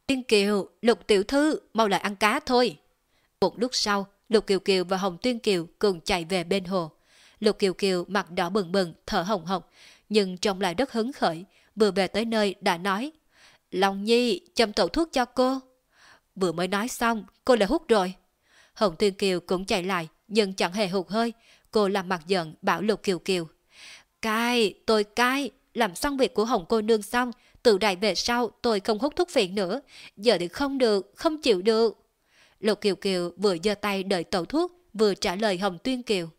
S1: Tiên Kiều, Lục Tiểu Thư, mau lại ăn cá thôi. Một lúc sau, Lục Kiều Kiều và Hồng Tuyên Kiều cùng chạy về bên hồ. Lục Kiều Kiều mặt đỏ bừng bừng, thở hồng hộc, nhưng trông lại rất hứng khởi, vừa về tới nơi đã nói. Long Nhi, châm tẩu thuốc cho cô. Vừa mới nói xong, cô lại hút rồi. Hồng Tuyên Kiều cũng chạy lại, nhưng chẳng hề hụt hơi. Cô làm mặt giận, bảo Lục Kiều Kiều. Cai, tôi cai, làm xong việc của Hồng cô nương xong, từ đại về sau tôi không hút thuốc phiện nữa. Giờ thì không được, không chịu được. Lục Kiều Kiều vừa giơ tay đợi tẩu thuốc, vừa trả lời Hồng Tuyên Kiều.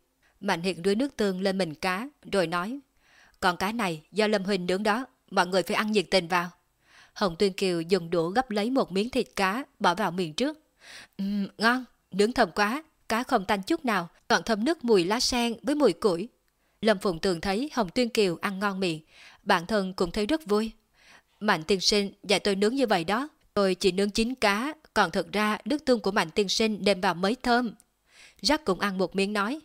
S1: Mạnh hiện đuối nước tương lên mình cá, rồi nói. Còn cá này do Lâm Huỳnh nướng đó, mọi người phải ăn nhiệt tình vào. Hồng Tuyên Kiều dùng đũa gấp lấy một miếng thịt cá, bỏ vào miệng trước. Uhm, ngon, nướng thơm quá, cá không tanh chút nào, còn thơm nước mùi lá sen với mùi củi. Lâm Phụng Tường thấy Hồng Tuyên Kiều ăn ngon miệng, bản thân cũng thấy rất vui. Mạnh tiên sinh dạy tôi nướng như vậy đó, tôi chỉ nướng chín cá, còn thật ra nước tương của Mạnh tiên sinh đem vào mới thơm. Jack cũng ăn một miếng nói,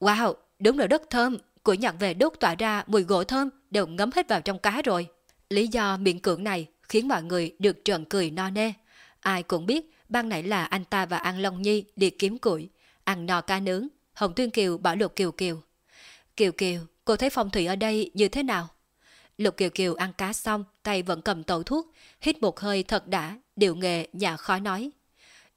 S1: wow, đúng là rất thơm, củi nhặt về đốt tỏa ra mùi gỗ thơm đều ngấm hết vào trong cá rồi. Lý do miệng cưỡng này khiến mọi người được trợn cười no nê. Ai cũng biết ban nãy là anh ta và An Long Nhi đi kiếm củi, ăn no cá nướng. Hồng Tuyên Kiều bảo Lục Kiều Kiều. Kiều Kiều, cô thấy phong thủy ở đây như thế nào? Lục Kiều Kiều ăn cá xong, tay vẫn cầm tẩu thuốc, hít một hơi thật đã, điệu nghệ nhà khói nói.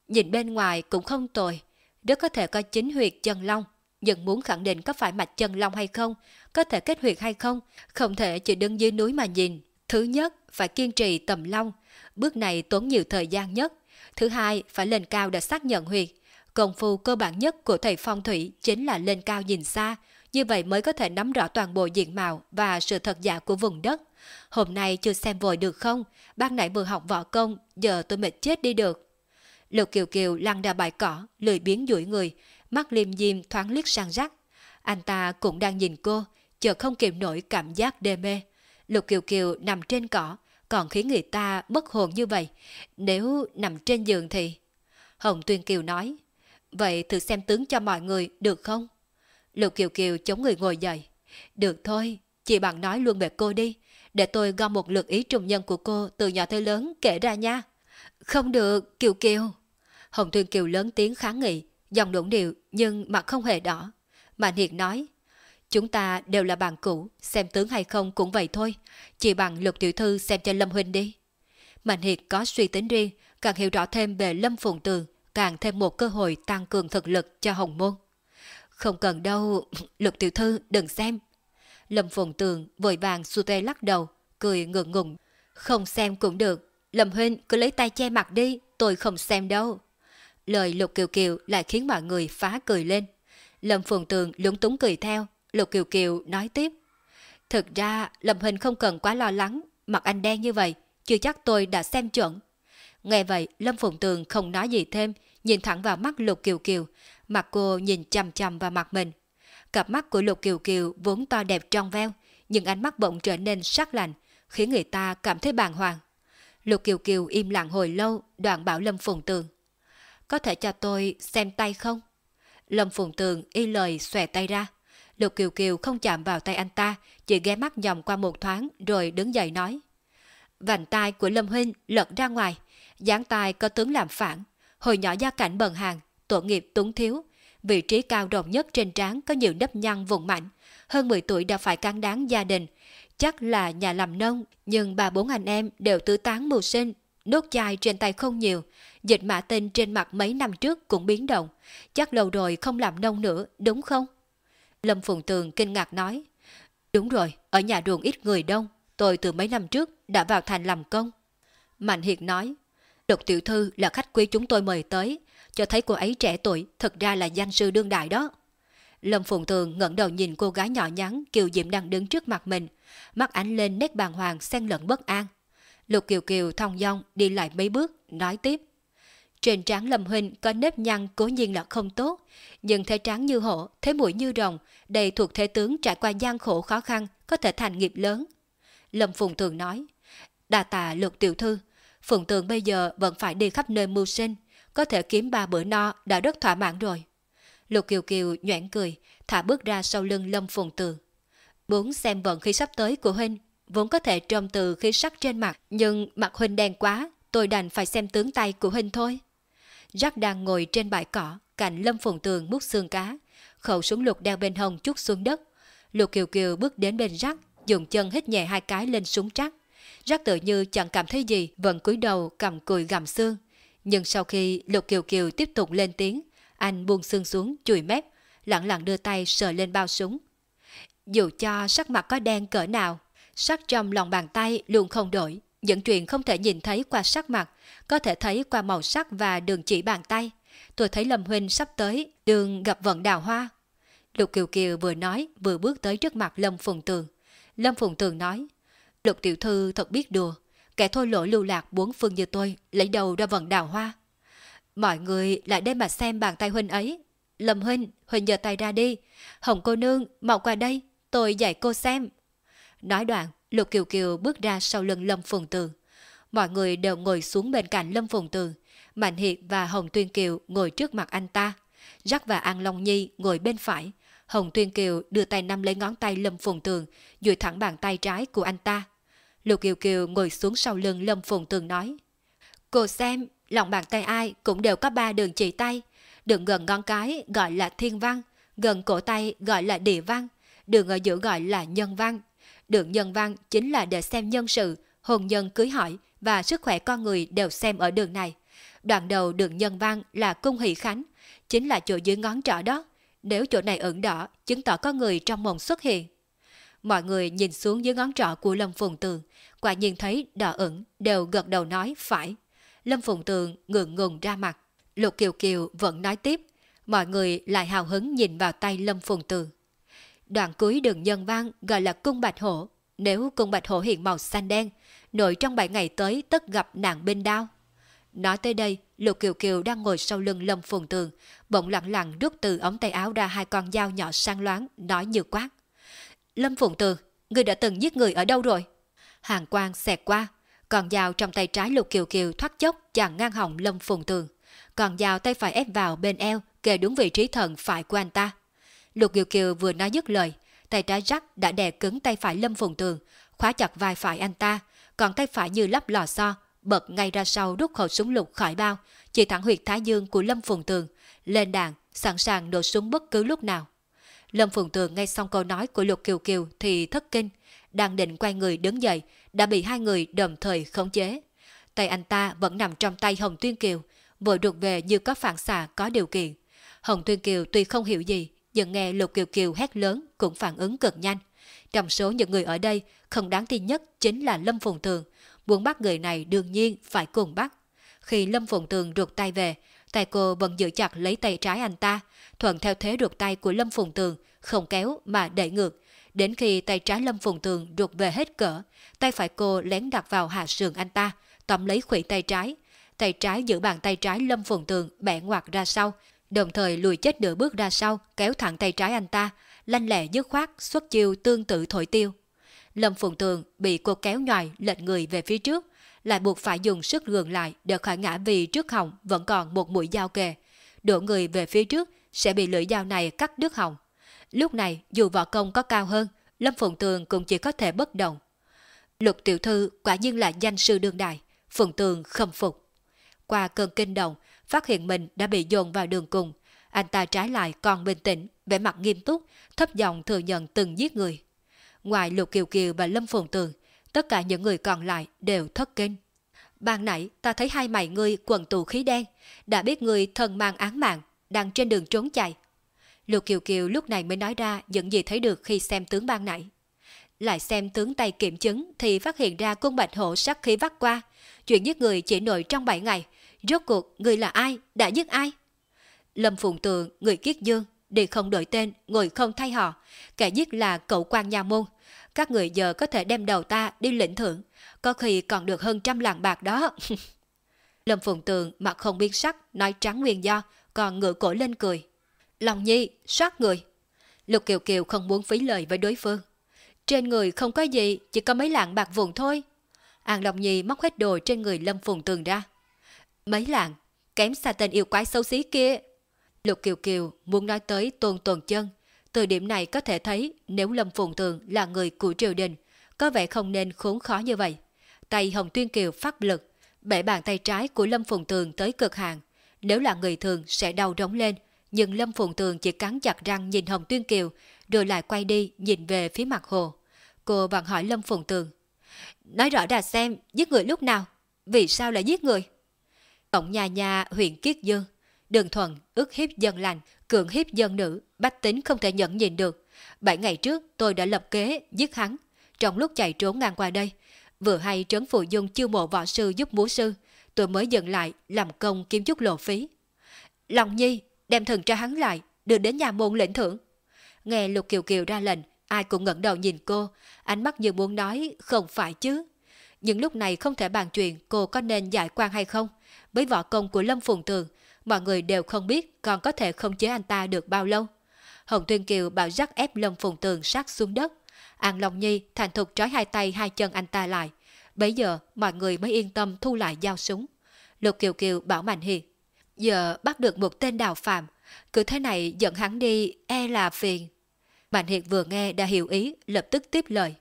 S1: Nhìn bên ngoài cũng không tồi, rất có thể có chính huyệt chân long, nhưng muốn khẳng định có phải mạch chân long hay không, có thể kết huyệt hay không, không thể chỉ đứng dưới núi mà nhìn. Thứ nhất, phải kiên trì tầm long, bước này tốn nhiều thời gian nhất. Thứ hai, phải lên cao để xác nhận huyệt. Công phu cơ bản nhất của thầy phong thủy chính là lên cao nhìn xa, như vậy mới có thể nắm rõ toàn bộ diện mạo và sự thật giả của vùng đất. Hôm nay chưa xem vội được không? Ban nãy vừa học võ công, giờ tôi mệt chết đi được. Lục Kiều Kiều lăn ra bãi cỏ, lười biến duỗi người, mắt liêm diêm thoáng liếc sang rắc. Anh ta cũng đang nhìn cô, chợt không kiềm nổi cảm giác đê mê. Lục Kiều Kiều nằm trên cỏ, còn khiến người ta mất hồn như vậy. Nếu nằm trên giường thì... Hồng Tuyên Kiều nói, vậy thử xem tướng cho mọi người được không? Lục Kiều Kiều chống người ngồi dậy. Được thôi, chị bạn nói luôn về cô đi, để tôi gom một lượt ý trùng nhân của cô từ nhỏ tới lớn kể ra nha. Không được, Kiều Kiều. Hồng Tuyên Kiều lớn tiếng kháng nghị, dòng đụng điệu nhưng mặt không hề đỏ. Mạnh Hiệt nói, chúng ta đều là bạn cũ, xem tướng hay không cũng vậy thôi, chỉ bằng lục tiểu thư xem cho Lâm Huynh đi. Mạnh Hiệt có suy tính riêng, càng hiểu rõ thêm về Lâm Phụng Tường, càng thêm một cơ hội tăng cường thực lực cho Hồng Môn. Không cần đâu, (clears throat) lục tiểu thư đừng xem. Lâm Phụng Tường vội vàng su tê lắc đầu, cười ngượng ngùng. Không xem cũng được, Lâm Huynh cứ lấy tay che mặt đi, tôi không xem đâu. Lời Lục Kiều Kiều lại khiến mọi người phá cười lên. Lâm Phùng Tường lúng túng cười theo, Lục Kiều Kiều nói tiếp. Thực ra, Lâm Hình không cần quá lo lắng, mặt anh đen như vậy, chưa chắc tôi đã xem chuẩn. Nghe vậy, Lâm Phùng Tường không nói gì thêm, nhìn thẳng vào mắt Lục Kiều Kiều, mặt cô nhìn chằm chằm vào mặt mình. Cặp mắt của Lục Kiều Kiều vốn to đẹp trong veo, nhưng ánh mắt bỗng trở nên sắc lạnh, khiến người ta cảm thấy bàng hoàng. Lục Kiều Kiều im lặng hồi lâu, đoạn bảo Lâm Phùng Tường có thể cho tôi xem tay không? Lâm Phùng Tường y lời xòe tay ra. Lục Kiều Kiều không chạm vào tay anh ta, chỉ ghé mắt nhòm qua một thoáng rồi đứng dậy nói. Vành tay của Lâm Huynh lật ra ngoài, dáng tay có tướng làm phản. Hồi nhỏ gia cảnh bần hàng, tội nghiệp túng thiếu. Vị trí cao rộng nhất trên trán có nhiều nếp nhăn vùng mạnh. Hơn 10 tuổi đã phải cán đáng gia đình. Chắc là nhà làm nông, nhưng bà bốn anh em đều tứ tán mưu sinh, Nốt chai trên tay không nhiều, dịch mã tinh trên mặt mấy năm trước cũng biến động. Chắc lâu rồi không làm nông nữa, đúng không? Lâm Phùng Tường kinh ngạc nói. Đúng rồi, ở nhà ruộng ít người đông, tôi từ mấy năm trước đã vào thành làm công. Mạnh Hiệt nói, Độc tiểu thư là khách quý chúng tôi mời tới, cho thấy cô ấy trẻ tuổi, thật ra là danh sư đương đại đó. Lâm Phùng Tường ngẩng đầu nhìn cô gái nhỏ nhắn Kiều Diệm đang đứng trước mặt mình, mắt ánh lên nét bàng hoàng xen lẫn bất an. Lục Kiều Kiều thong dong đi lại mấy bước, nói tiếp. Trên trán Lâm Huynh có nếp nhăn cố nhiên là không tốt, nhưng thế trán như hổ, thế mũi như rồng, đây thuộc thế tướng trải qua gian khổ khó khăn, có thể thành nghiệp lớn. Lâm Phùng Tường nói, đà tạ lục tiểu thư, Phùng Tường bây giờ vẫn phải đi khắp nơi mưu sinh, có thể kiếm ba bữa no đã rất thỏa mãn rồi. Lục Kiều Kiều nhoảng cười, thả bước ra sau lưng Lâm Phùng Tường. Muốn xem vận khi sắp tới của Huynh vốn có thể trông từ khí sắc trên mặt, nhưng mặt Huynh đen quá, tôi đành phải xem tướng tay của Huynh thôi. Rắc đang ngồi trên bãi cỏ, cạnh lâm phùng tường mút xương cá, khẩu súng lục đeo bên hông chút xuống đất. Lục Kiều Kiều bước đến bên rắc, dùng chân hít nhẹ hai cái lên súng trắc. Rắc tự như chẳng cảm thấy gì, vẫn cúi đầu cầm cùi gặm xương. Nhưng sau khi Lục Kiều Kiều tiếp tục lên tiếng, anh buông xương xuống, chùi mép, lặng lặng đưa tay sờ lên bao súng. Dù cho sắc mặt có đen cỡ nào, sắc trong lòng bàn tay luôn không đổi. Những chuyện không thể nhìn thấy qua sắc mặt, có thể thấy qua màu sắc và đường chỉ bàn tay. Tôi thấy Lâm Huynh sắp tới, đường gặp vận đào hoa. Lục Kiều Kiều vừa nói vừa bước tới trước mặt Lâm Phùng Tường. Lâm Phùng Tường nói, Lục Tiểu Thư thật biết đùa, kẻ thôi lỗ lưu lạc bốn phương như tôi lấy đầu ra vận đào hoa. Mọi người lại đây mà xem bàn tay Huynh ấy. Lâm Huynh, Huynh giơ tay ra đi. Hồng cô nương, mau qua đây, tôi dạy cô xem. Nói đoạn, Lục Kiều Kiều bước ra sau lưng Lâm Phùng Tường. Mọi người đều ngồi xuống bên cạnh Lâm Phùng Tường. Mạnh Hiệt và Hồng Tuyên Kiều ngồi trước mặt anh ta. Jack và An Long Nhi ngồi bên phải. Hồng Tuyên Kiều đưa tay nắm lấy ngón tay Lâm Phùng Tường, duỗi thẳng bàn tay trái của anh ta. Lục Kiều Kiều ngồi xuống sau lưng Lâm Phùng Tường nói. Cô xem, lòng bàn tay ai cũng đều có ba đường chỉ tay. Đường gần ngón cái gọi là thiên văn, gần cổ tay gọi là địa văn, đường ở giữa gọi là nhân văn. Đường nhân văn chính là để xem nhân sự, hôn nhân cưới hỏi và sức khỏe con người đều xem ở đường này. Đoạn đầu đường nhân văn là cung hỷ khánh, chính là chỗ dưới ngón trỏ đó. Nếu chỗ này ửng đỏ, chứng tỏ có người trong mộng xuất hiện. Mọi người nhìn xuống dưới ngón trỏ của Lâm Phùng Tường, quả nhiên thấy đỏ ửng, đều gật đầu nói phải. Lâm Phùng Tường ngượng ngùng ra mặt. Lục Kiều Kiều vẫn nói tiếp, mọi người lại hào hứng nhìn vào tay Lâm Phùng Tường. Đoạn cuối đường nhân văn gọi là cung bạch hổ. Nếu cung bạch hổ hiện màu xanh đen, nội trong 7 ngày tới tất gặp nạn binh đao. Nói tới đây, Lục Kiều Kiều đang ngồi sau lưng Lâm Phùng Tường, bỗng lặng lặng rút từ ống tay áo ra hai con dao nhỏ sang loáng, nói như quát. Lâm Phùng Tường, người đã từng giết người ở đâu rồi? Hàng quang xẹt qua, còn dao trong tay trái Lục Kiều Kiều thoát chốc chàng ngang họng Lâm Phùng Tường. Còn dao tay phải ép vào bên eo, kề đúng vị trí thần phải của anh ta. Lục Kiều Kiều vừa nói dứt lời, tay trái rắc đã đè cứng tay phải Lâm Phùng Tường, khóa chặt vai phải anh ta, còn tay phải như lắp lò xo, bật ngay ra sau rút khẩu súng lục khỏi bao, chỉ thẳng huyệt thái dương của Lâm Phùng Tường, lên đạn, sẵn sàng nổ súng bất cứ lúc nào. Lâm Phùng Tường nghe xong câu nói của Lục Kiều Kiều thì thất kinh, đang định quay người đứng dậy, đã bị hai người đồng thời khống chế. Tay anh ta vẫn nằm trong tay Hồng Tuyên Kiều, vội rụt về như có phản xạ có điều kiện. Hồng Tuyên Kiều tuy không hiểu gì, nhưng nghe Lục Kiều Kiều hét lớn cũng phản ứng cực nhanh. Trong số những người ở đây, không đáng tin nhất chính là Lâm Phùng Tường. Muốn bắt người này đương nhiên phải cùng bắt. Khi Lâm Phùng Tường ruột tay về, tay cô vẫn giữ chặt lấy tay trái anh ta, thuận theo thế ruột tay của Lâm Phùng Tường, không kéo mà đẩy ngược. Đến khi tay trái Lâm Phùng Tường ruột về hết cỡ, tay phải cô lén đặt vào hạ sườn anh ta, tóm lấy khuỷu tay trái. Tay trái giữ bàn tay trái Lâm Phùng Tường bẻ ngoặt ra sau, đồng thời lùi chết nửa bước ra sau, kéo thẳng tay trái anh ta, lanh lẹ dứt khoát xuất chiêu tương tự thổi tiêu. Lâm Phùng Tường bị cô kéo nhòi lệch người về phía trước, lại buộc phải dùng sức gượng lại để khỏi ngã vì trước họng vẫn còn một mũi dao kề. Đổ người về phía trước sẽ bị lưỡi dao này cắt đứt họng. Lúc này dù võ công có cao hơn, Lâm Phùng Tường cũng chỉ có thể bất động. Lục tiểu thư quả nhiên là danh sư đương đại, Phùng Tường khâm phục. Qua cơn kinh động, phát hiện mình đã bị dồn vào đường cùng. Anh ta trái lại còn bình tĩnh, vẻ mặt nghiêm túc, thấp giọng thừa nhận từng giết người. Ngoài Lục Kiều Kiều và Lâm Phùng Tường, tất cả những người còn lại đều thất kinh. Ban nãy ta thấy hai mày ngươi quần tù khí đen, đã biết ngươi thần mang án mạng, đang trên đường trốn chạy. Lục Kiều Kiều lúc này mới nói ra những gì thấy được khi xem tướng ban nãy. Lại xem tướng tay kiểm chứng thì phát hiện ra cung bạch hổ sắc khí vắt qua. Chuyện giết người chỉ nổi trong 7 ngày. Rốt cuộc người là ai? Đã giết ai? Lâm phụng Tường, người kiết dương, đi không đổi tên, ngồi không thay họ. Kẻ giết là cậu quan nhà môn. Các người giờ có thể đem đầu ta đi lĩnh thưởng. Có khi còn được hơn trăm lạng bạc đó. (laughs) Lâm phụng Tường mặt không biến sắc, nói trắng nguyên do, còn ngựa cổ lên cười. Lòng nhi, soát người. Lục Kiều Kiều không muốn phí lời với đối phương. Trên người không có gì, chỉ có mấy lạng bạc vụn thôi. An lòng Nhi móc hết đồ trên người Lâm Phùng Tường ra. Mấy làng kém xa tên yêu quái xấu xí kia. Lục Kiều Kiều muốn nói tới Tôn Tuần Chân. Từ điểm này có thể thấy nếu Lâm Phùng Tường là người của triều đình, có vẻ không nên khốn khó như vậy. Tay Hồng Tuyên Kiều phát lực, bẻ bàn tay trái của Lâm Phùng Tường tới cực hạn. Nếu là người thường sẽ đau rống lên, nhưng Lâm Phùng Tường chỉ cắn chặt răng nhìn Hồng Tuyên Kiều, rồi lại quay đi nhìn về phía mặt hồ. Cô vặn hỏi Lâm Phùng Tường. Nói rõ ra xem, giết người lúc nào? Vì sao lại giết người? Tổng nhà nhà huyện Kiết Dương, Đường Thuần ước hiếp dân lành, cường hiếp dân nữ, bách tính không thể nhẫn nhìn được. Bảy ngày trước tôi đã lập kế giết hắn. Trong lúc chạy trốn ngang qua đây, vừa hay trấn phụ dung chiêu mộ võ sư giúp múa sư, tôi mới dừng lại làm công kiếm chút lộ phí. Lòng nhi, đem thần cho hắn lại, đưa đến nhà môn lĩnh thưởng. Nghe Lục Kiều Kiều ra lệnh, ai cũng ngẩng đầu nhìn cô, ánh mắt như muốn nói không phải chứ. Nhưng lúc này không thể bàn chuyện cô có nên giải quan hay không. Với võ công của Lâm Phùng Tường, mọi người đều không biết còn có thể không chế anh ta được bao lâu. Hồng Tuyên Kiều bảo rắc ép Lâm Phùng Tường sát xuống đất. An Long Nhi thành thục trói hai tay hai chân anh ta lại. Bây giờ mọi người mới yên tâm thu lại dao súng. Lục Kiều Kiều bảo Mạnh Hiền. Giờ bắt được một tên đào phạm. Cứ thế này dẫn hắn đi e là phiền. Mạnh Hiền vừa nghe đã hiểu ý lập tức tiếp lời.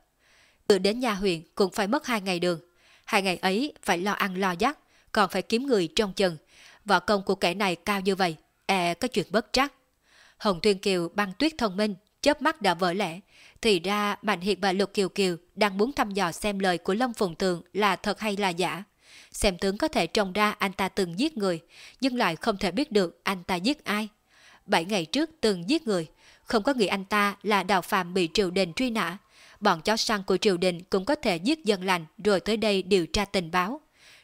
S1: Từ đến nhà huyện cũng phải mất hai ngày đường. Hai ngày ấy phải lo ăn lo dắt, còn phải kiếm người trong chừng. Võ công của kẻ này cao như vậy, e có chuyện bất trắc. Hồng Tuyên Kiều băng tuyết thông minh, chớp mắt đã vỡ lẽ. Thì ra Mạnh Hiệt và Lục Kiều Kiều đang muốn thăm dò xem lời của Lâm Phùng Tường là thật hay là giả. Xem tướng có thể trông ra anh ta từng giết người, nhưng lại không thể biết được anh ta giết ai. Bảy ngày trước từng giết người, không có nghĩ anh ta là đào phạm bị triều đình truy nã. Bọn chó săn của triều đình cũng có thể giết dân lành rồi tới đây điều tra tình báo.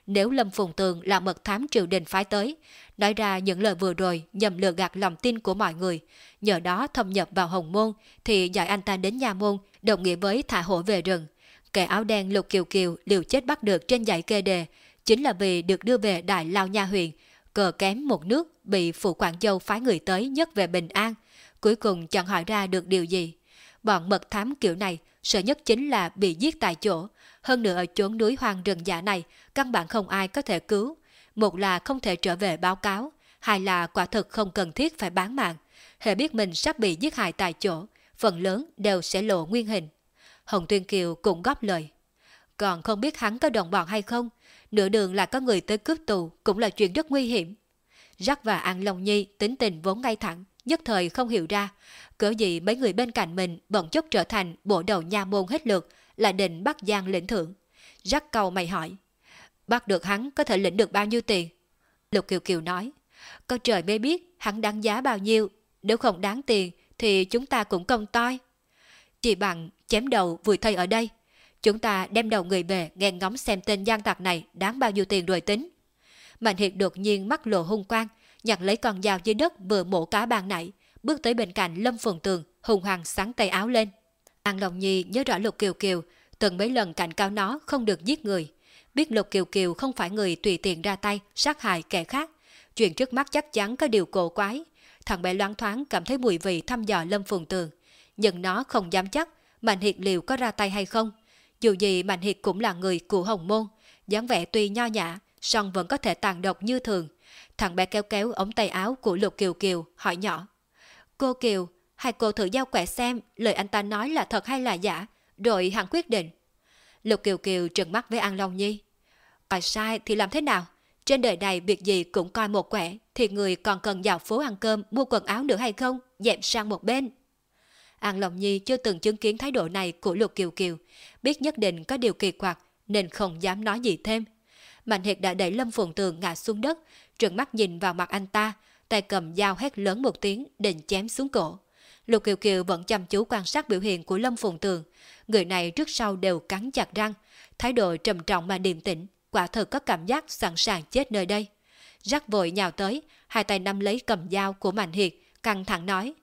S1: Nếu Lâm Phùng Tường là mật thám triều đình phái tới, nói ra những lời vừa rồi nhằm lừa gạt lòng tin của mọi người, nhờ đó thâm nhập vào hồng môn thì dạy anh ta đến nhà môn đồng nghĩa với thả hổ về rừng. Kẻ áo đen lục kiều kiều liều chết bắt được trên dãy kê đề chính là vì được đưa về Đại Lao Nha huyện, cờ kém một nước bị phụ quản châu phái người tới nhất về bình an, cuối cùng chẳng hỏi ra được điều gì. Bọn mật thám kiểu này sợ nhất chính là bị giết tại chỗ, hơn nữa ở chốn núi hoang rừng giả này, căn bản không ai có thể cứu. Một là không thể trở về báo cáo, hai là quả thực không cần thiết phải bán mạng. Hệ biết mình sắp bị giết hại tại chỗ, phần lớn đều sẽ lộ nguyên hình. Hồng Tuyên Kiều cũng góp lời. Còn không biết hắn có đồng bọn hay không, nửa đường là có người tới cướp tù cũng là chuyện rất nguy hiểm. Rắc và An Long Nhi tính tình vốn ngay thẳng, nhất thời không hiểu ra, cỡ gì mấy người bên cạnh mình bỗng chốc trở thành bộ đầu nha môn hết lượt, là định bắt Giang lĩnh thưởng. Rắc cầu mày hỏi, bắt được hắn có thể lĩnh được bao nhiêu tiền? Lục Kiều Kiều nói, có trời mới biết hắn đáng giá bao nhiêu, nếu không đáng tiền thì chúng ta cũng công toi. Chỉ bằng chém đầu vùi thây ở đây, chúng ta đem đầu người về nghe ngóng xem tên gian tặc này đáng bao nhiêu tiền rồi tính. Mạnh Hiệt đột nhiên mắt lộ hung quang, nhặt lấy con dao dưới đất vừa mổ cá bàn nãy, bước tới bên cạnh Lâm phượng Tường, hùng hoàng sáng tay áo lên. An Long Nhi nhớ rõ Lục Kiều Kiều, từng mấy lần cảnh cáo nó không được giết người. Biết Lục Kiều Kiều không phải người tùy tiện ra tay, sát hại kẻ khác. Chuyện trước mắt chắc chắn có điều cổ quái. Thằng bé loáng thoáng cảm thấy mùi vị thăm dò Lâm Phùng Tường. Nhưng nó không dám chắc Mạnh Hiệt liệu có ra tay hay không. Dù gì Mạnh Hiệt cũng là người của Hồng Môn. dáng vẻ tuy nho nhã, song vẫn có thể tàn độc như thường. Thằng bé kéo kéo ống tay áo của Lục Kiều Kiều, hỏi nhỏ. Cô Kiều, hai cô thử giao quẹt xem lời anh ta nói là thật hay là giả, rồi hắn quyết định. Lục Kiều Kiều trừng mắt với An Long Nhi. Coi sai thì làm thế nào? Trên đời này việc gì cũng coi một quẻ, thì người còn cần dạo phố ăn cơm, mua quần áo nữa hay không? Dẹp sang một bên. An Long Nhi chưa từng chứng kiến thái độ này của Lục Kiều Kiều, biết nhất định có điều kỳ quặc nên không dám nói gì thêm. Mạnh Hiệt đã đẩy Lâm Phụng Tường ngã xuống đất, trừng mắt nhìn vào mặt anh ta, tay cầm dao hét lớn một tiếng định chém xuống cổ. Lục Kiều Kiều vẫn chăm chú quan sát biểu hiện của Lâm Phùng Tường. Người này trước sau đều cắn chặt răng, thái độ trầm trọng mà điềm tĩnh, quả thật có cảm giác sẵn sàng chết nơi đây. Rắc vội nhào tới, hai tay nắm lấy cầm dao của Mạnh Hiệt, căng thẳng nói.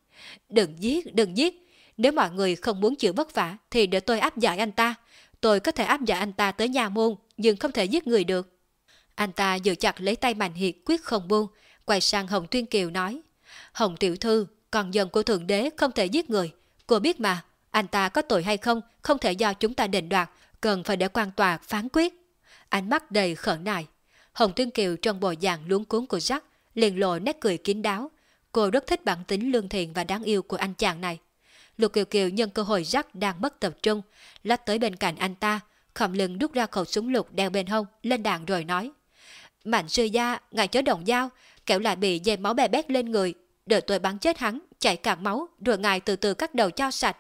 S1: Đừng giết, đừng giết. Nếu mọi người không muốn chịu vất vả thì để tôi áp giải anh ta. Tôi có thể áp giải anh ta tới nhà môn, nhưng không thể giết người được. Anh ta giữ chặt lấy tay Mạnh Hiệt quyết không buông, quay sang Hồng Tuyên Kiều nói. Hồng Tiểu Thư, còn dân của Thượng Đế không thể giết người. Cô biết mà, anh ta có tội hay không, không thể do chúng ta định đoạt, cần phải để quan tòa phán quyết. Ánh mắt đầy khẩn nại. Hồng Tuyên Kiều trong bộ dạng luống cuốn của Jack liền lộ nét cười kín đáo. Cô rất thích bản tính lương thiện và đáng yêu của anh chàng này. Lục Kiều Kiều nhân cơ hội Jack đang mất tập trung, lách tới bên cạnh anh ta, khom lưng rút ra khẩu súng lục đeo bên hông, lên đạn rồi nói. Mạnh sư gia, ngài chớ động dao, kẻo lại bị dây máu bè bét lên người, đợi tôi bắn chết hắn, chảy cạn máu, rồi ngài từ từ cắt đầu cho sạch.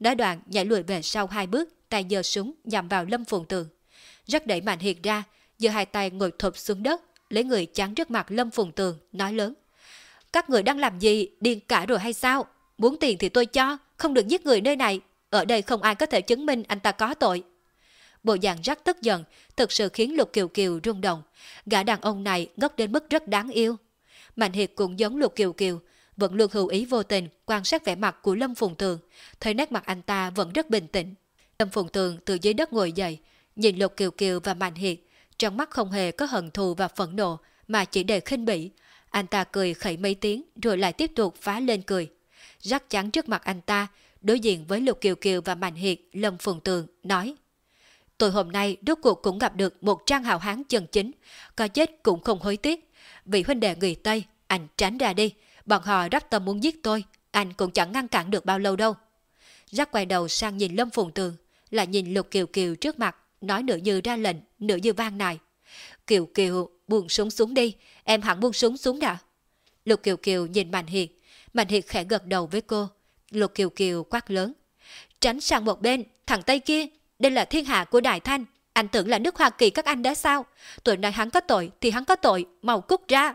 S1: Nói đoạn nhảy lùi về sau hai bước, tay giơ súng nhằm vào Lâm Phùng Tường. Rất đẩy mạnh hiện ra, giơ hai tay ngồi thụp xuống đất, lấy người chắn trước mặt Lâm Phùng Tường, nói lớn. Các người đang làm gì, điên cả rồi hay sao? Muốn tiền thì tôi cho, không được giết người nơi này. Ở đây không ai có thể chứng minh anh ta có tội. Bộ dạng rất tức giận, thực sự khiến Lục Kiều Kiều rung động. Gã đàn ông này ngốc đến mức rất đáng yêu. Mạnh Hiệt cũng giống Lục Kiều Kiều, vẫn luôn hữu ý vô tình quan sát vẻ mặt của Lâm Phùng Tường, thấy nét mặt anh ta vẫn rất bình tĩnh. Lâm Phùng Tường từ dưới đất ngồi dậy, nhìn Lục Kiều Kiều và Mạnh Hiệt, trong mắt không hề có hận thù và phẫn nộ, mà chỉ đầy khinh bỉ. Anh ta cười khẩy mấy tiếng rồi lại tiếp tục phá lên cười. Rắc chắn trước mặt anh ta, đối diện với Lục Kiều Kiều và Mạnh Hiệt, Lâm Phùng Tường, nói Tôi hôm nay rốt cuộc cũng gặp được một trang hào hán chân chính, có chết cũng không hối tiếc. Vị huynh đệ người Tây, anh tránh ra đi, bọn họ rất tâm muốn giết tôi, anh cũng chẳng ngăn cản được bao lâu đâu. Rắc quay đầu sang nhìn Lâm Phùng Tường, lại nhìn Lục Kiều Kiều trước mặt, nói nửa như ra lệnh, nửa như vang này Kiều Kiều, buông súng xuống đi, em hẳn buông súng xuống đã. Lục Kiều Kiều nhìn Mạnh Hiệt, Mạnh Hiệt khẽ gật đầu với cô. Lục Kiều Kiều quát lớn. Tránh sang một bên, thằng Tây kia, đây là thiên hạ của Đại Thanh. Anh tưởng là nước Hoa Kỳ các anh đó sao? Tôi nói hắn có tội thì hắn có tội, mau cút ra.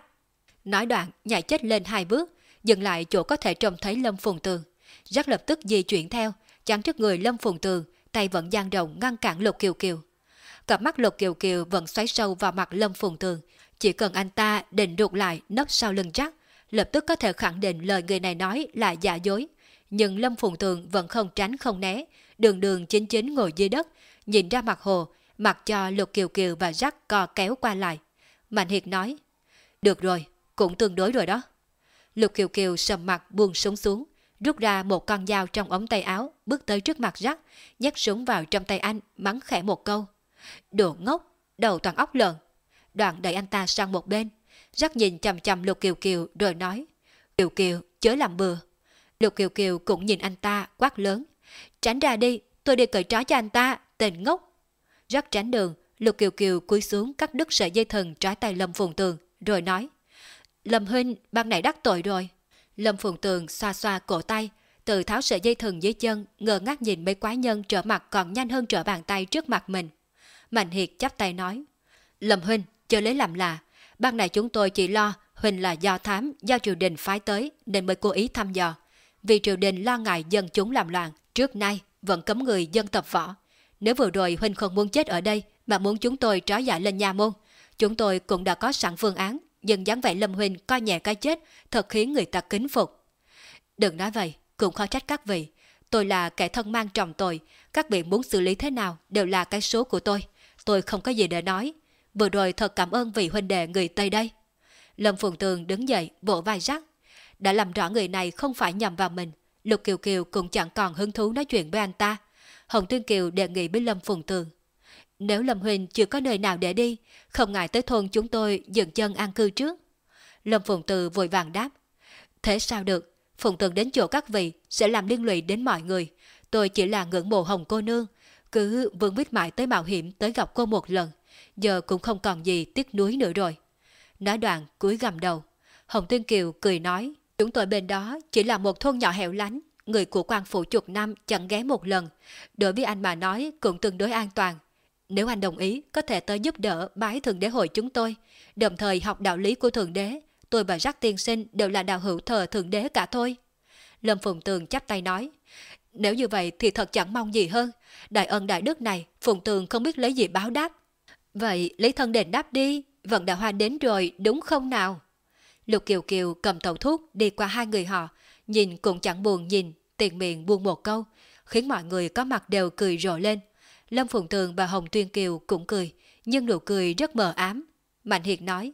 S1: Nói đoạn, nhảy chết lên hai bước, dừng lại chỗ có thể trông thấy Lâm Phùng Tường. Rất lập tức di chuyển theo, chắn trước người Lâm Phùng Tường, tay vẫn dang rộng ngăn cản Lục Kiều Kiều. Cặp mắt Lục Kiều Kiều vẫn xoáy sâu vào mặt Lâm Phùng Tường, chỉ cần anh ta định rụt lại nấp sau lưng chắc, lập tức có thể khẳng định lời người này nói là giả dối. Nhưng Lâm Phùng Tường vẫn không tránh không né, đường đường chính chính ngồi dưới đất, nhìn ra mặt hồ, mặc cho Lục Kiều Kiều và Rắc co kéo qua lại. Mạnh Hiệt nói, được rồi, cũng tương đối rồi đó. Lục Kiều Kiều sầm mặt buông súng xuống, rút ra một con dao trong ống tay áo, bước tới trước mặt Rắc, nhét súng vào trong tay anh, mắng khẽ một câu. Đồ ngốc, đầu toàn óc lợn. Đoạn đẩy anh ta sang một bên. Rắc nhìn chầm chầm Lục Kiều Kiều rồi nói, Kiều Kiều, chớ làm bừa. Lục Kiều Kiều cũng nhìn anh ta quát lớn. Tránh ra đi, tôi đi cởi trói cho anh ta, tên ngốc. Rắc tránh đường, Lục Kiều Kiều cúi xuống cắt đứt sợi dây thần trái tay Lâm Phùng Tường, rồi nói. Lâm Huynh, ban này đắc tội rồi. Lâm Phùng Tường xoa xoa cổ tay, từ tháo sợi dây thần dưới chân, ngờ ngác nhìn mấy quái nhân trở mặt còn nhanh hơn trở bàn tay trước mặt mình. Mạnh Hiệt chắp tay nói. Lâm Huynh, chờ lấy làm lạ. Ban này chúng tôi chỉ lo Huynh là do thám, do triều đình phái tới nên mới cố ý thăm dò. Vì triều đình lo ngại dân chúng làm loạn, trước nay vẫn cấm người dân tập võ. Nếu vừa rồi Huynh không muốn chết ở đây mà muốn chúng tôi trói giải lên nhà môn, chúng tôi cũng đã có sẵn phương án, nhưng dáng vẻ Lâm Huynh coi nhẹ cái chết thật khiến người ta kính phục. Đừng nói vậy, cũng khó trách các vị. Tôi là kẻ thân mang trọng tội, các vị muốn xử lý thế nào đều là cái số của tôi. Tôi không có gì để nói. Vừa rồi thật cảm ơn vị huynh đệ người Tây đây. Lâm Phùng Tường đứng dậy, vỗ vai rắc. Đã làm rõ người này không phải nhầm vào mình. Lục Kiều Kiều cũng chẳng còn hứng thú nói chuyện với anh ta. Hồng Tuyên Kiều đề nghị với Lâm Phùng Tường. Nếu Lâm Huỳnh chưa có nơi nào để đi, không ngại tới thôn chúng tôi dừng chân an cư trước. Lâm Phùng Từ vội vàng đáp. Thế sao được, Phùng Tường đến chỗ các vị sẽ làm liên lụy đến mọi người. Tôi chỉ là ngưỡng mộ hồng cô nương, cứ vương vít mãi tới mạo hiểm tới gặp cô một lần. Giờ cũng không còn gì tiếc nuối nữa rồi. Nói đoạn cúi gầm đầu. Hồng Tuyên Kiều cười nói, chúng tôi bên đó chỉ là một thôn nhỏ hẻo lánh, người của quan phủ chục năm chẳng ghé một lần. Đối với anh mà nói cũng tương đối an toàn. Nếu anh đồng ý, có thể tới giúp đỡ bái Thượng Đế hội chúng tôi, đồng thời học đạo lý của Thượng Đế. Tôi và Rắc Tiên Sinh đều là đạo hữu thờ Thượng Đế cả thôi. Lâm Phùng Tường chắp tay nói, nếu như vậy thì thật chẳng mong gì hơn. Đại ân đại đức này, Phùng Tường không biết lấy gì báo đáp. Vậy lấy thân đền đáp đi, vận đạo hoa đến rồi đúng không nào? Lục Kiều Kiều cầm tàu thuốc đi qua hai người họ, nhìn cũng chẳng buồn nhìn, tiền miệng buông một câu, khiến mọi người có mặt đều cười rộ lên. Lâm Phụng Tường và Hồng Tuyên Kiều cũng cười, nhưng nụ cười rất mờ ám. Mạnh Hiệt nói,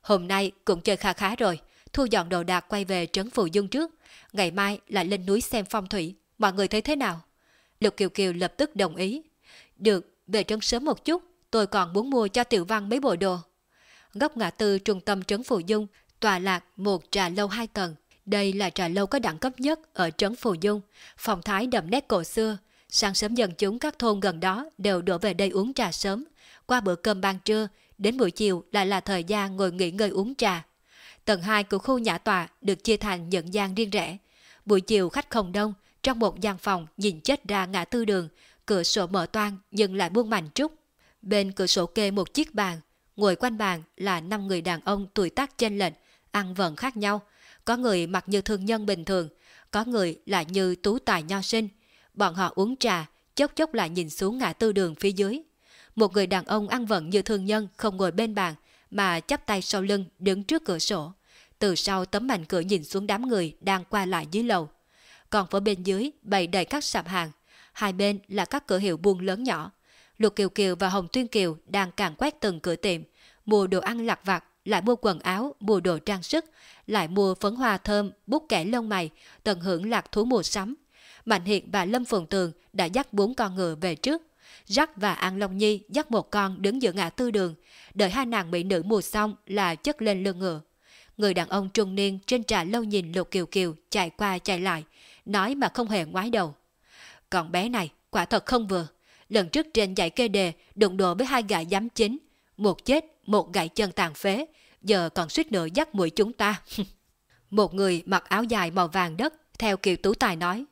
S1: hôm nay cũng chơi khá khá rồi, thu dọn đồ đạc quay về trấn Phù Dung trước, ngày mai lại lên núi xem phong thủy, mọi người thấy thế nào? Lục Kiều Kiều lập tức đồng ý. Được, về trấn sớm một chút, tôi còn muốn mua cho Tiểu Văn mấy bộ đồ. Góc ngã tư trung tâm trấn Phù Dung, tòa lạc một trà lâu hai tầng. Đây là trà lâu có đẳng cấp nhất ở trấn Phù Dung, phòng thái đậm nét cổ xưa, Sáng sớm dân chúng các thôn gần đó đều đổ về đây uống trà sớm. Qua bữa cơm ban trưa, đến buổi chiều lại là thời gian ngồi nghỉ ngơi uống trà. Tầng 2 của khu nhã tòa được chia thành những gian riêng rẽ. Buổi chiều khách không đông, trong một gian phòng nhìn chết ra ngã tư đường, cửa sổ mở toan nhưng lại buông mảnh trúc. Bên cửa sổ kê một chiếc bàn, ngồi quanh bàn là năm người đàn ông tuổi tác chênh lệch, ăn vận khác nhau. Có người mặc như thương nhân bình thường, có người lại như tú tài nho sinh, Bọn họ uống trà, chốc chốc lại nhìn xuống ngã tư đường phía dưới. Một người đàn ông ăn vận như thương nhân không ngồi bên bàn, mà chắp tay sau lưng đứng trước cửa sổ. Từ sau tấm mảnh cửa nhìn xuống đám người đang qua lại dưới lầu. Còn phía bên dưới bày đầy các sạp hàng, hai bên là các cửa hiệu buôn lớn nhỏ. Lục Kiều Kiều và Hồng Tuyên Kiều đang càng quét từng cửa tiệm, mua đồ ăn lặt vặt, lại mua quần áo, mua đồ trang sức, lại mua phấn hoa thơm, bút kẻ lông mày, tận hưởng lạc thú mùa sắm. Mạnh Hiệt và Lâm Phượng Tường đã dắt bốn con ngựa về trước. Jack và An Long Nhi dắt một con đứng giữa ngã tư đường, đợi hai nàng mỹ nữ mua xong là chất lên lưng ngựa. Người đàn ông trung niên trên trà lâu nhìn Lục Kiều Kiều chạy qua chạy lại, nói mà không hề ngoái đầu. Còn bé này quả thật không vừa. Lần trước trên dãy kê đề đụng độ với hai gã giám chính, một chết, một gãy chân tàn phế, giờ còn suýt nữa dắt mũi chúng ta. (laughs) một người mặc áo dài màu vàng đất, theo kiểu tú tài nói.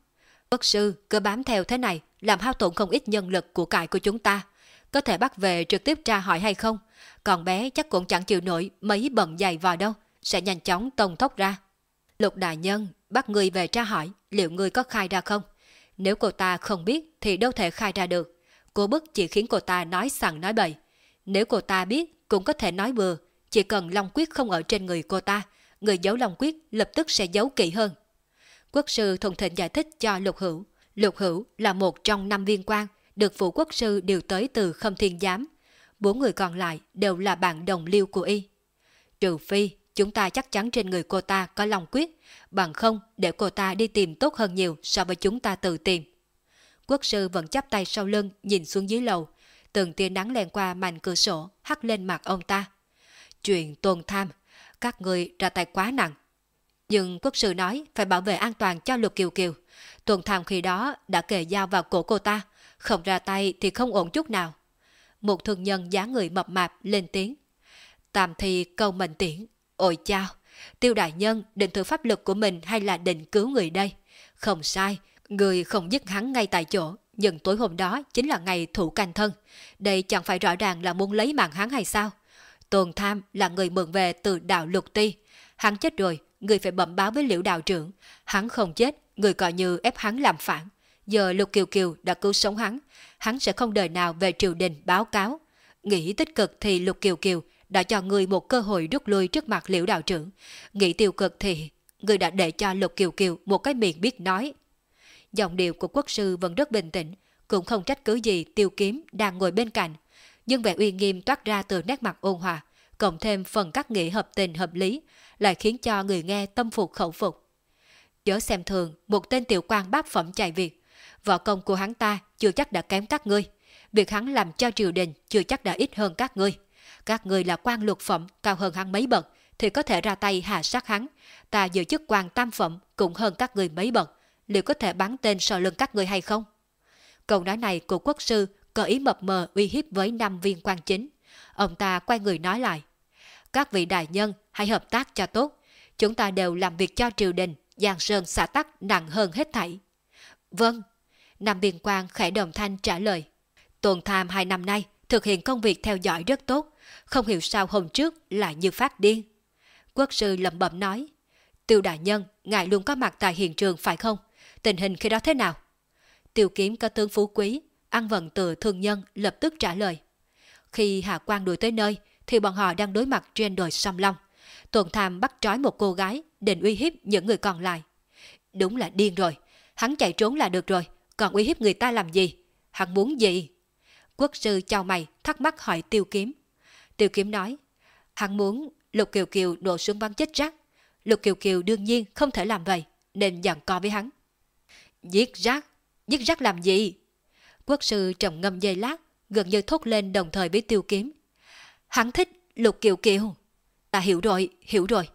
S1: Bất sư cứ bám theo thế này, làm hao tổn không ít nhân lực của cải của chúng ta. Có thể bắt về trực tiếp tra hỏi hay không? Còn bé chắc cũng chẳng chịu nổi mấy bận dày vào đâu, sẽ nhanh chóng tông thốc ra. Lục đại nhân bắt người về tra hỏi liệu người có khai ra không? Nếu cô ta không biết thì đâu thể khai ra được. Cô bức chỉ khiến cô ta nói sằng nói bậy. Nếu cô ta biết cũng có thể nói bừa, chỉ cần Long Quyết không ở trên người cô ta, người giấu Long Quyết lập tức sẽ giấu kỹ hơn. Quốc sư thuận thịnh giải thích cho Lục Hữu. Lục Hữu là một trong năm viên quan được phủ quốc sư điều tới từ khâm thiên giám. Bốn người còn lại đều là bạn đồng liêu của y. Trừ phi, chúng ta chắc chắn trên người cô ta có long quyết, bằng không để cô ta đi tìm tốt hơn nhiều so với chúng ta tự tìm. Quốc sư vẫn chắp tay sau lưng nhìn xuống dưới lầu, từng tia nắng len qua màn cửa sổ hắt lên mặt ông ta. Chuyện tôn tham, các người ra tay quá nặng. Nhưng quốc sư nói phải bảo vệ an toàn cho Lục Kiều Kiều. Tuần tham khi đó đã kề dao vào cổ cô ta, không ra tay thì không ổn chút nào. Một thương nhân giá người mập mạp lên tiếng. Tạm thì câu mệnh tiễn. Ôi chao, tiêu đại nhân định thử pháp lực của mình hay là định cứu người đây? Không sai, người không giết hắn ngay tại chỗ, nhưng tối hôm đó chính là ngày thủ canh thân. Đây chẳng phải rõ ràng là muốn lấy mạng hắn hay sao? Tuần Tham là người mượn về từ đạo lục ti. Hắn chết rồi, người phải bẩm báo với liễu đạo trưởng. Hắn không chết, người coi như ép hắn làm phản. Giờ Lục Kiều Kiều đã cứu sống hắn, hắn sẽ không đời nào về triều đình báo cáo. Nghĩ tích cực thì Lục Kiều Kiều đã cho người một cơ hội rút lui trước mặt liễu đạo trưởng. Nghĩ tiêu cực thì người đã để cho Lục Kiều Kiều một cái miệng biết nói. Giọng điệu của quốc sư vẫn rất bình tĩnh, cũng không trách cứ gì tiêu kiếm đang ngồi bên cạnh. Nhưng vẻ uy nghiêm toát ra từ nét mặt ôn hòa, cộng thêm phần các nghĩa hợp tình hợp lý, lại khiến cho người nghe tâm phục khẩu phục. Chớ xem thường một tên tiểu quan bác phẩm chạy việc, võ công của hắn ta chưa chắc đã kém các ngươi. Việc hắn làm cho triều đình chưa chắc đã ít hơn các ngươi. Các ngươi là quan luật phẩm cao hơn hắn mấy bậc, thì có thể ra tay hạ sát hắn. Ta giữ chức quan tam phẩm cũng hơn các ngươi mấy bậc. Liệu có thể bắn tên sau lưng các ngươi hay không? Câu nói này của quốc sư có ý mập mờ uy hiếp với năm viên quan chính. Ông ta quay người nói lại. Các vị đại nhân hãy hợp tác cho tốt. Chúng ta đều làm việc cho triều đình, Giang Sơn xã tắc nặng hơn hết thảy. Vâng, Nam viên quan khẽ đồng thanh trả lời. Tuần tham hai năm nay thực hiện công việc theo dõi rất tốt, không hiểu sao hôm trước lại như phát điên. Quốc sư lẩm bẩm nói, Tiêu đại nhân, ngài luôn có mặt tại hiện trường phải không? Tình hình khi đó thế nào? Tiêu kiếm có tướng phú quý, ăn vận từ thương nhân lập tức trả lời. Khi hạ quan đuổi tới nơi, thì bọn họ đang đối mặt trên đồi sông Long. Tuần tham bắt trói một cô gái, định uy hiếp những người còn lại. Đúng là điên rồi, hắn chạy trốn là được rồi, còn uy hiếp người ta làm gì? Hắn muốn gì? Quốc sư chào mày, thắc mắc hỏi tiêu kiếm. Tiêu kiếm nói, hắn muốn Lục Kiều Kiều nổ súng bắn chết rác. Lục Kiều Kiều đương nhiên không thể làm vậy, nên dặn co với hắn. Giết rác? Giết rác làm gì? Quốc sư trầm ngâm dây lát, gần như thốt lên đồng thời với tiêu kiếm. Hắn thích Lục Kiều Kiều. Ta hiểu rồi, hiểu rồi.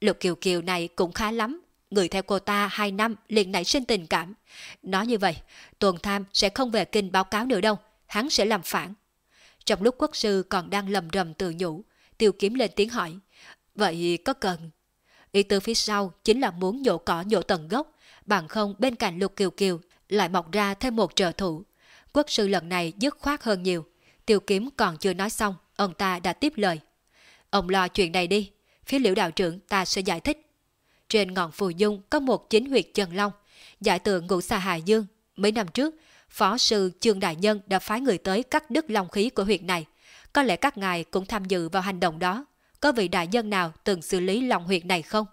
S1: Lục Kiều Kiều này cũng khá lắm. Người theo cô ta hai năm liền nảy sinh tình cảm. Nói như vậy, Tuần Tham sẽ không về kinh báo cáo nữa đâu. Hắn sẽ làm phản. Trong lúc quốc sư còn đang lầm rầm tự nhủ, tiêu kiếm lên tiếng hỏi. Vậy có cần? Ý tư phía sau chính là muốn nhổ cỏ nhổ tận gốc, bằng không bên cạnh lục kiều kiều lại mọc ra thêm một trợ thủ. Quốc sư lần này dứt khoát hơn nhiều. Tiêu kiếm còn chưa nói xong, ông ta đã tiếp lời. Ông lo chuyện này đi, phía liễu đạo trưởng ta sẽ giải thích. Trên ngọn phù dung có một chính huyệt chân long, giải tượng ngũ xa Hà Dương. Mấy năm trước, Phó sư Trương Đại Nhân đã phái người tới cắt đứt long khí của huyệt này. Có lẽ các ngài cũng tham dự vào hành động đó. Có vị đại nhân nào từng xử lý long huyệt này không?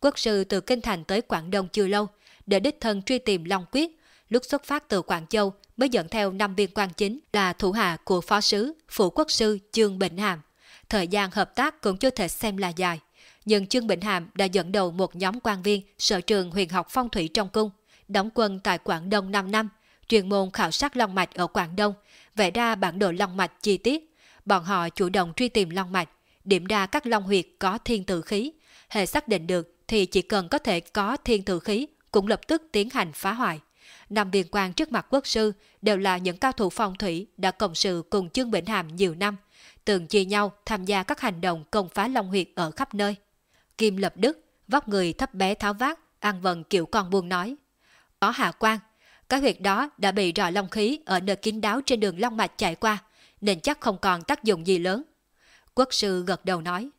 S1: Quốc sư từ Kinh Thành tới Quảng Đông chưa lâu, để đích thân truy tìm Long Quyết. Lúc xuất phát từ Quảng Châu mới dẫn theo năm viên quan chính là thủ hạ của phó sứ, phụ quốc sư Trương Bình Hàm. Thời gian hợp tác cũng chưa thể xem là dài, nhưng Trương Bình Hàm đã dẫn đầu một nhóm quan viên sở trường huyền học phong thủy trong cung, đóng quân tại Quảng Đông 5 năm, chuyên môn khảo sát long mạch ở Quảng Đông, vẽ ra bản đồ long mạch chi tiết. Bọn họ chủ động truy tìm long mạch, điểm ra các long huyệt có thiên tử khí. Hệ xác định được thì chỉ cần có thể có thiên tử khí cũng lập tức tiến hành phá hoại. Năm viên quan trước mặt quốc sư đều là những cao thủ phong thủy đã cộng sự cùng Trương bệnh Hàm nhiều năm, từng chia nhau tham gia các hành động công phá long huyệt ở khắp nơi. Kim Lập Đức, vóc người thấp bé tháo vát, ăn vần kiểu con buôn nói. Có hạ quan, cái huyệt đó đã bị rò long khí ở nơi kín đáo trên đường long mạch chạy qua, nên chắc không còn tác dụng gì lớn. Quốc sư gật đầu nói,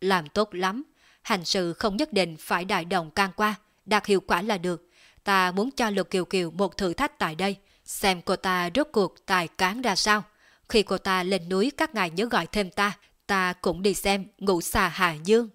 S1: làm tốt lắm, hành sự không nhất định phải đại đồng can qua, đạt hiệu quả là được. Ta muốn cho Lục Kiều Kiều một thử thách tại đây, xem cô ta rốt cuộc tài cán ra sao. Khi cô ta lên núi các ngài nhớ gọi thêm ta, ta cũng đi xem ngũ xà Hà Dương.